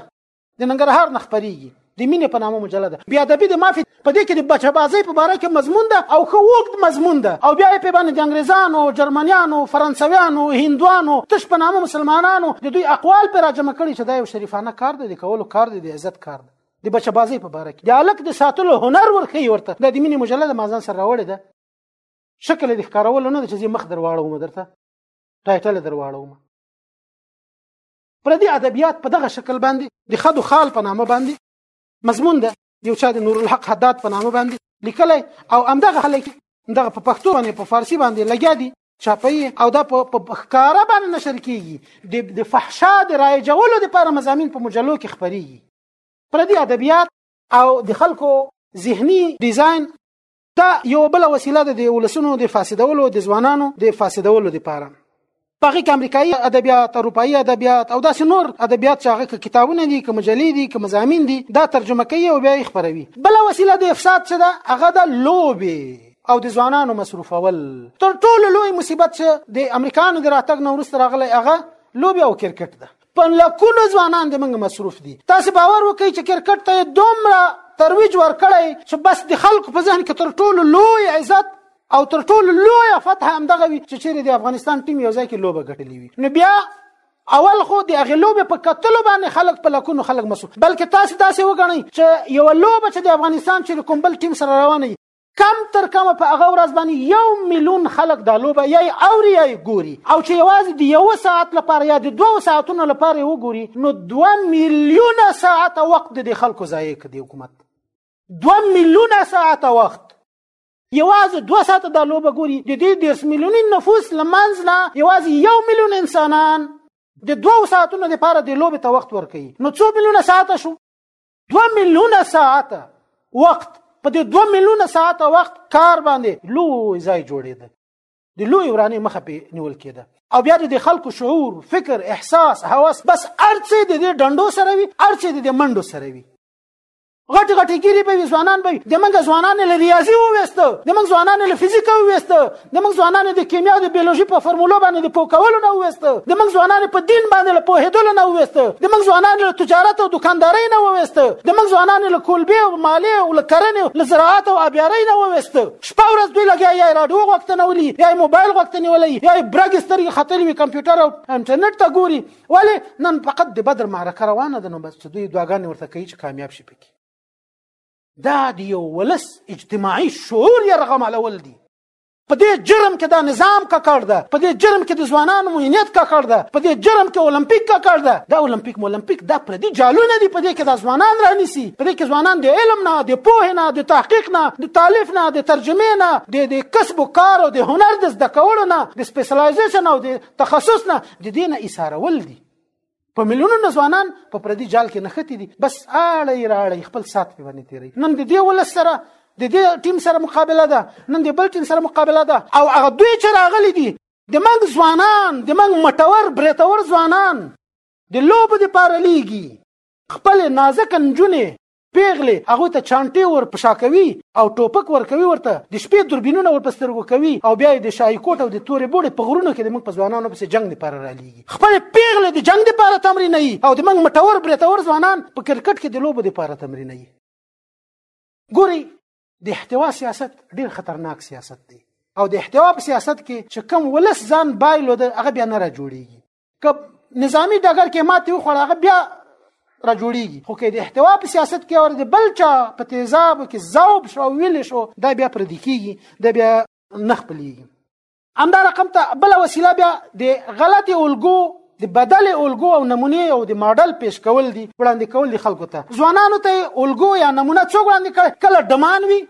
د ننګرهار نه خبرېږي د مینې په نامه مجله ده بیا ادبي د مافي په دې کې د بچبازۍ په باره کې مضمون ده او ښه اوږد مضمون ده او بیا یې په باندې د انګریزانو جرمنیانو فرانسویانو هندوانو تش په نامه مسلمانانو د دوی اقوال پر راجمع کړي چې دا یو شریفانه کار دی د کولو کار دی د عزت کار دی د بچبازۍ په باره کې د الک د ساتلو هنر ورخی ورته د دې مینې مجله د مازن سره راوړې ده شکل دې ښکارول نه چې مخ درواړو مدرته ټایټل درواړو پردي ادبیات په دغه شکل باندې د خدو خال په نامه باندې مضمون ده یو چا د نور الحق حداد په نامه باندې لیکلی او همدغه خلک دغه په پښتو باندې په فارسی باندې لګیا دي چاپي او دا په ښکارا باندې نشر کیږي د د فحشا د رایجولو لپاره مزامین په مجلو کې خبريږي پردي ادبیات او د خلکو ذهني ډیزاین دا یو بل وسیله ده د ولسونو د فاسدولو د ځوانانو د فاسدولو لپاره پغې کې امریکایي ادبیات اروپایي ادبیات او داسې نور ادبیات چې هغه کتابونه دي که مجلې دي که مزامین دي دا ترجمه کوي او بیا یې خپروي بل وسیله د افساد څه ده هغه د لوبي او د ځوانانو مصروفول تر ټولو لوی مصیبت چې د امریکانو د راتګ نه وروسته راغلی هغه لوبي او کرکټ ده په لکونو ځوانان د موږ مصروف دي تاسو باور وکړئ چې کرکټ ته دومره ترویج ورکړی چې بس د خلکو په ذهن کې تر ټولو لوی عزت او تر ټولو لوی فتح هم دغه وي چې چیرې د افغانستان ټیم یو ځای کې لوبه ګټلې وي نو بیا اول خو د هغه لوبه په کتلو باندې خلک په لکونو خلک مسو بلکې تاسو داسې وګڼئ چې یو لوبه چې د افغانستان چې کوم بل ټیم سره روانه کم تر کمه په هغه ورځ باندې یو میلیون خلک دا لوبه یا اوري یا ګوري او چې یوازې د یو ساعت لپاره یا د دوه ساعتونو لپاره وګوري نو 2 میلیون ساعت وخت د خلکو ضایع کړي حکومت 2 میلیون ساعت وخت یوازې دوه ساعته دا لوبه ګوري د دې دیرش میلیوني نفوس له منځ نه یوازې یو میلیون انسانان د دوو ساعتونو لپاره د لوبې ته وخت ورکوي نو څو میلیونه ساعته شو 2 میلیونه ساعت وخت په دې 2 میلیونه ساعت وخت کار باندې لوی ځای جوړېده د لوی ورانې مخه په نیول کېده او بیا د خلکو شعور فکر احساس حواس بس ارڅه د دې ډندو سره وي ارڅه د دې منډو سره وي غټ غټ ګيري به ځوانان به د منګه ځوانان له ریاضي وويسته د منګه ځوانان له فزیک وويسته د موږ ځوانان د کیمیا او د بیولوژي په فرمولو باندې د پوکولو نه وېسته د موږ ځوانان په دین باندې له پوهېدلو نه وېسته د موږ ځوانان له تجارت او دکاندارۍ نه وېسته د موږ ځوانان له کولبې او مالې او له کرنې له زراعت او آبیارۍ نه وېسته شپه ورځ دوی لګیا یا راډیو غوښتنه ولي یا موبایل غوښتنه ولي یا برګ سترګې ختلې وي کمپیوټر او انټرنیټ ته ګوري ولی نن فقط د بدر معرکه روانه ده نو بس چې دوی دعاګانې ورته کوي چې کامیاب شي پکې دا د یو ولس اجتماعي شعور یې رغمالول دي په دې جرم کې دا نظام ککړ ده په دې جرم کې د ځوانانو مهنیت ککړ ده په دې جرم کې اولمپیک ککړ ده دا اولمپیک مولمپیک دا پردي جالونه دي په دې کې دا ځوانان رانیسي په دې کې ځوانان د علم نه د پوهې نه د تحقیق نه د تالیف نه د ترجمې نه د د کسب و کار او د هنر د زده کولو نه د سپیشلایزیشن او د تخصص نه د دې نه ایثارول دي په میلیونونو ځوانان په پردي جال کې نښتي دي بس اړه یې راړه خپل سات په باندې تیری نن د دې ولس سره د دې ټیم سره مقابله ده نن د بل ټیم سره مقابله ده او هغه دوی چې راغلي دي د منګ ځوانان د منګ مټور بریتور ځوانان د لوب د پاره لیږي خپل نازک نجونې پیغلې هغه ته چانټې ور پښا کوي او ټوپک ور کوي ورته د شپې دوربینونه ور پسترګو کوي او بیا د شاهي کوټ او د تورې بوړې په غرونو کې د موږ په ځوانانو پسې جنگ لپاره را لیږي خپل پیغلې د جنگ لپاره تمرینوي او د موږ مټور برتور ځوانان په کرکټ کې د لوبو لپاره تمرینوي ګوري د احتوا سیاست ډیر خطرناک سیاست دی او د احتوا په سیاست کې چې کم ولس ځان بایلو د هغه بیا نه را جوړیږي که نظامی ډګر کې ماته وخوړه هغه بیا را جوړیږي خو کې د احتوا په سیاست کې اور د بل چا په تیزاب کې زوب شو ویل شو دا بیا پر دکیږي دا بیا نخپلیږي همدا رقم ته بل وسیله بیا د غلط الګو د بدل الګو او نمونه او د ماډل پیش کول دي وړاندې کول دي خلکو ته ځوانانو ته الګو یا نمونه څو وړاندې کړي کله ډمان وي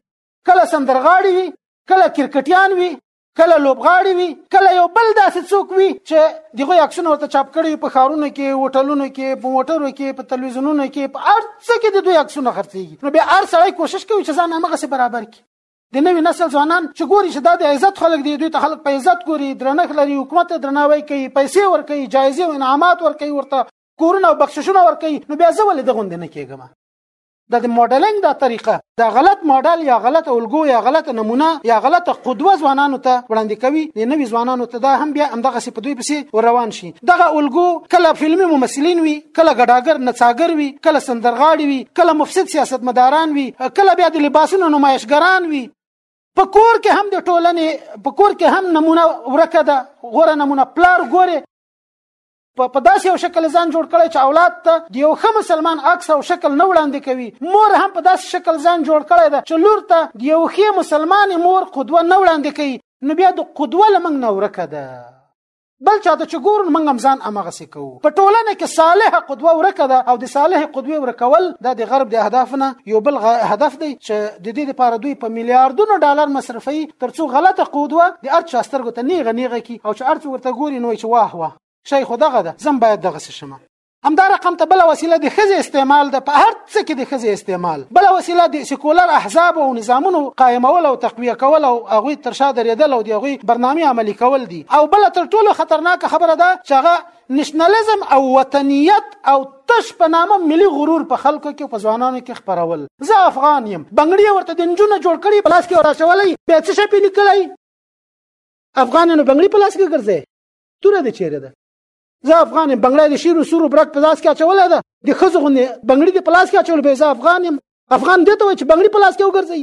کله سندرغاړي وي کله کرکټیان وي کله لوبغاړي وي کله یو بل داسې څوک وي چې دغه عکسونه ورته چاپ کړي په خارونو کې هوټلونو کې په موټرو کې په تلویزیونونو کې په ارڅ کې د دوی عکسونه خرڅيږي نو بیا ار سړی کوشش کوي چې ځان هغه سره برابر کړي د نوې نسل ځوانان چې ګوري چې دا د عزت خلک دي دوی ته خلک په عزت ګوري درنښت لري حکومت ته درناوی کوي پیسې ورکوي جایزې او انعامات ورکوي ورته کورونه او بخششونه ورکوي نو بیا زه ولې دغوندې نه کېږم د د ماډلینګ دا طریقه د غلط ماډل یا غلط الګو یا غلط نمونه یا غلط قدوه ځوانانو ته وړاندې کوي د نوي ځوانانو ته دا هم بیا همدغه سي په دوی پسې روان شي دغه الګو کله فلمي ممثلین وي کله ګډاګر نڅاګر وي کله سندرغاړي وي کله مفسد سیاستمداران وي کله بیا د لباسونو نمایشګران وي په کور کې هم د ټولنې په کور کې هم نمونه ورکه ده غوره نمونه پلار ګوره په په داسې یو شکل ځان جوړ کړي چې اولاد ته د یو ښه مسلمان عکس او شکل نه وړاندې کوي مور هم په داسې شکل ځان جوړ کړي ده چې لور ته د یو ښه مسلمان مور قدوه نه وړاندې کوي نو بیا د قدوه لمنګ نه ورکه ده بل چاته چې ګورن موږ هم ځان امغه سې کوو په ټولنه کې صالحه قدوه ورکه ده او د صالحه قدوه ورکول د د غرب د اهدافنا یو بل هدف دی چې د دې لپاره دوی په میلیارډونو ډالر مصرفي ترڅو غلطه قدوه د ارت شاسترګو ته نیغه نیغه کی او چې ارڅ ورته ګوري نو چې واه واه شي خو دغه ده زم باید دغه څه شمه همدا رقم ته بل وسیله د خزې استعمال د په هر څه کې د خزې استعمال بل وسیله د سیکولر احزاب او نظامونو قائمول او تقویه کول او هغه تر شا درېدل او د هغه برنامه عملی کول دي او بل تر ټولو خطرناک خبره ده چې هغه نشنلزم او وطنیت او تش په نامه ملي غرور په خلکو کې په ځوانانو کې خبرول زه افغان یم بنگړي ورته د نجونو جوړ کړي پلاس کې وراشولې بیا څه شي لیکلای افغانانو بنگړي په لاس کې ګرځي توره دې چیرې ده زه افغان یم بنگړی د شیرو سورو برک په لاس کې اچولې ده د خزو غونې بنگړي دې په لاس کې اچول به زه افغان یم افغان دې ته وای چې بنگړي په لاس کې وګرځي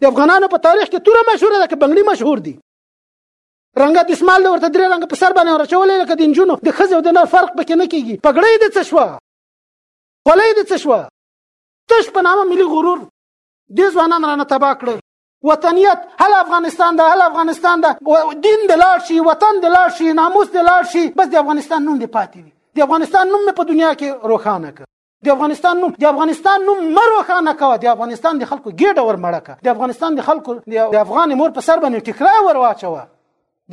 د افغانانو په تاریخ کې توره مشهوره ده که بنگړي مشهور دي رنګه د اسمال د ورته درې رنګ په سر باندې ورچولې لکه د انجونو د خزې او د نر فرق پکې نه کیږي پګړې دې څه شوه خولې دې څه شوه تش په نامه ملي غرور دې ځوانان رانه تبا کړل وطنیت هل افغانستان ده هل افغانستان ده دین د لاړ شي وطن د لاړ شي ناموس د لاړ شي بس د افغانستان نوم دی پاتې وي د افغانستان نوم مې په دنیا کې روښانه کړ د افغانستان نوم د افغانستان نوم مروخانه کوه د افغانستان د خلکو ګډه ور مړه کوه د افغانستان د خلکو د افغان مور په سر باندې ټکرا ور واچوه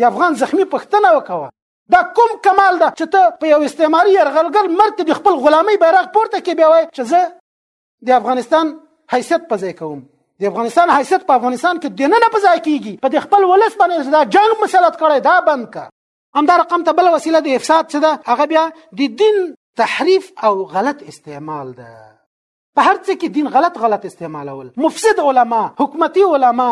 د افغان زخمی پښتنه وکوه دا کوم کمال ده چې ته په یو استعماري يرغلګر مرته د خپل غلامي بیرغ پورته کې بیا وای چې زه د افغانستان حیثیت په ځای کوم د افغانستان حیثیت په افغانستان کې د نه په ځای کیږي په د خپل ولس باندې دا جنگ مسلط کړي دا بند کا همدا رقم ته بل وسیله د افساد څه ده هغه بیا د دین تحریف او غلط استعمال ده په هر څه کې دین غلط غلط استعمالول مفسد علما حکومتي علما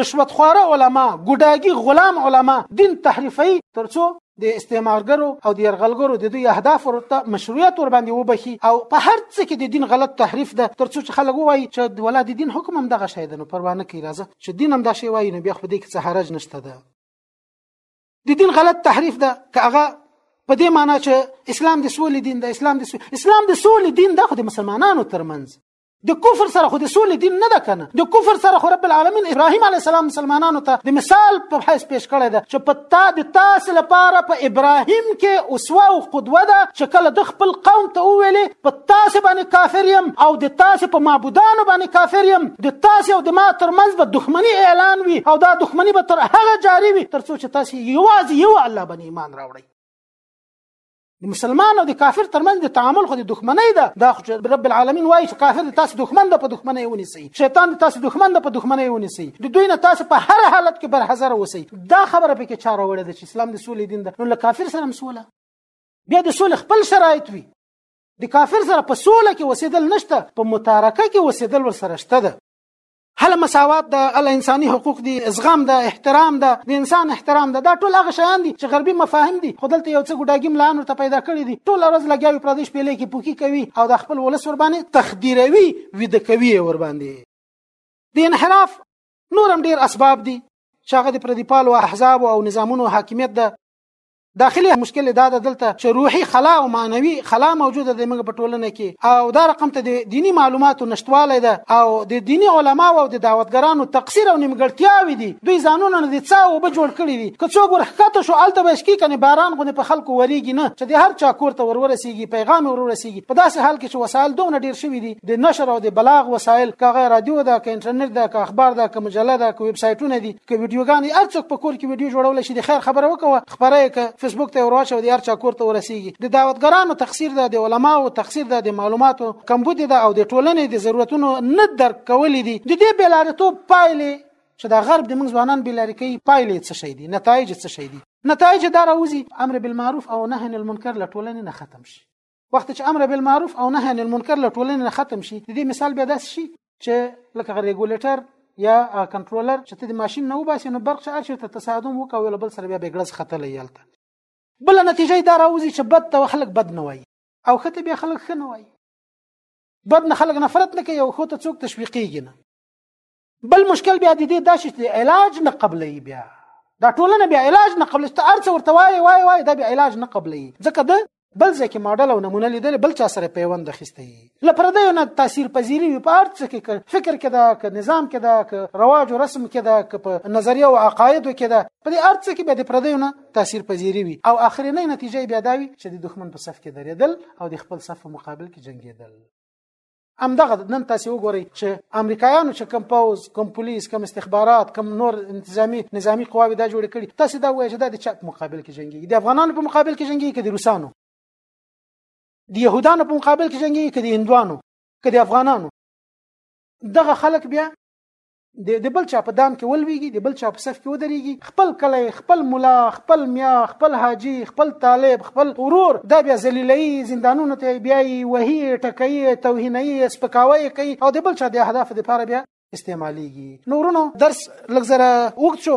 رشوتخواره علما ګډاګي غلام علما دین تحریفي ترڅو د استعمارګرو او د يرغلګرو د دوی اهداف ورته مشروعیت ور باندې وبخي او په هر څه کې د دین غلط تحریف ده ترڅو چې خلک وایي چې د ولادت دین حکم هم دغه شی ده نو پروا نه کوي راځه چې دین هم دا شی وایي نو بیا خو دې کې څه حرج نشته ده د دین غلط تحریف ده که هغه په دې معنی چې اسلام د سولې دین ده اسلام د اسلام د سولې دین ده خو د مسلمانانو ترمنځ د کفر سره خو د سولې دین نه ده کنه د کفر سره خو رب العالمین ابراهیم علی السلام مسلمانانو ته د مثال په حیث پیش کړی ده چې په تا د تاس لپاره په ابراهیم کې اسوه او قدوه ده چې کله د خپل قوم ته وویلې په تاس باندې کافر یم او د تاس په معبودانو باندې کافر یم د تاس او د ما ترمنځ به دښمنی اعلان وي او دا دښمنی به تر هغه جاری وي ترڅو چې تاسو یوازې یو الله باندې ایمان راوړئ د مسلمان او د کافر ترمنځ د تعامل خو د دښمنۍ ده دا خو رب العالمین وایي چې کافر د تاسو دښمن ده په دښمنۍ ونیسي شیطان د تاسو دښمن ده په دښمنۍ ونیسي د دوی نه تاسو په هر حالت کې برحذر اوسئ دا خبره پکې چاره وړه ده چې اسلام د سولې دین ده نو له کافر سره مسوله بیا د سولې خپل شرایط وي د کافر سره په سوله کې وسیدل نشته په متارکه کې وسیدل ور سره شته ده هله مساوات ده ال انساني حقوق دي زغم ده احترام ده د انسان احترام ده دا ټول هغه شیان دي چې غربي مفاهیم دي خو دلته یو څه ګډاګي ملان ورته پیدا کړی دي ټول ورځ لګیاوي پردیش پیلې کې پوکی کوي او د خپل ولس ور باندې تخدیروي ویده کوي ور باندې د انحراف نورم ډیر اسباب دي چې هغه د پردیپالو احزاب او نظامونو حاکمیت ده داخلي مشکل دا ده دلته چې روحي خلا او معنوي خلا موجوده ده موږ په ټولنه کې او دا رقم ته د دینی معلوماتو نشټوالی ده او د دینی علما او د دعوتګرانو تقصیر او نیمګړتیاوې دي دوی ځانونه نه دي څا او به جوړ کړی دي که څوک ورخته شو الته به شکی کنه باران غو په خلکو وریږي نه چې د هر چا کور ته ورورسیږي پیغام ورورسیږي په داسې حال کې چې وسایل دومره ډیر شوي دي د نشر او د بلاغ وسایل کغه رادیو ده که انټرنیټ ده که اخبار ده که مجله ده که ویب سایټونه دي که ویډیوګانې هر څوک په کور کې ویډیو جوړول شي د خیر خبره وکوه خبره یې ک فیسبوک ته ورواچو د هر چا کور ته ورسیږي د دعوتګرانو تقصیر ده د علماو تقصیر ده د معلوماتو کمبود ده او د ټولنې د ضرورتونو نه درک کول دي د دې بلاریتوب پایلې چې د غرب د موږ ځوانان بلاري کوي پایلې څه شي دي نتایج څه شي دي نتایج دا راوځي امر بالمعروف او نهي عن المنکر لټولنې نه ختم شي وخت چې امر بالمعروف او نهی عن المنکر له ټولنې نه ختم شي د دې مثال به داسې شي چې لکه ریګولیټر یا کنټرولر چې ته د ماشين نه وباسې نو برق چې ارشي ته تصادم وکول بل سره بیا بګړز خطر یالته بل نتیجه دا راوځي چې بد ته خلک بد نه وایي او خته به خلک خنه وایي بد نه خلک نفرت نه کوي او خو ته څوک تشویقیږي نه بل مشکل بیا د دې دا چې علاج نه قبلې بیا دا ټولنه بیا علاج نه قبلې ته ارڅ ورته وای وای وای دا بیا علاج نه قبلې ځکه د بل ځکه ماډل او نمونه لیدل بل چا سره پیوند خسته یي لپرده نه تاثیر پذیری وي په ارڅ کې فکر کې دا ک نظام کې دا ک رواج او رسم کې دا ک په نظریه او عقاید کې دا په دې ارڅ کې به د پرده نه تاثیر پذیری وي او اخرینه نتیجه بیا دا وي چې د دښمن په صف کې درېدل او د خپل صف مقابل کې جنگیدل همدغه نن تاسو وګورئ چې امریکایانو چې کوم پوز کوم پولیس کوم استخبارات کوم نور انتظامی نظامی قواوی دا جوړ کړي تاسو دا وایئ چې دا د چا په مقابل کې جنگي د افغانانو په مقابل کې جنگي کې د روسانو د يهودانو په مقابل کې جنگي کې د هندوانو کې د افغانانو دغه خلک بیا د د بل چا په دام کې ولويږي د بل چا په صف کې ودرېږي خپل کلی خپل مولا خپل میا خپل حاجی خپل طالب خپل ورور دا بیا ذلیلای زندانونو ته بیاي وهي ټکوي توهینوي سپکاوي کوي او د بل چا د اهداف لپاره بیا استعماليږي نورونو درس لږ زره وګت شو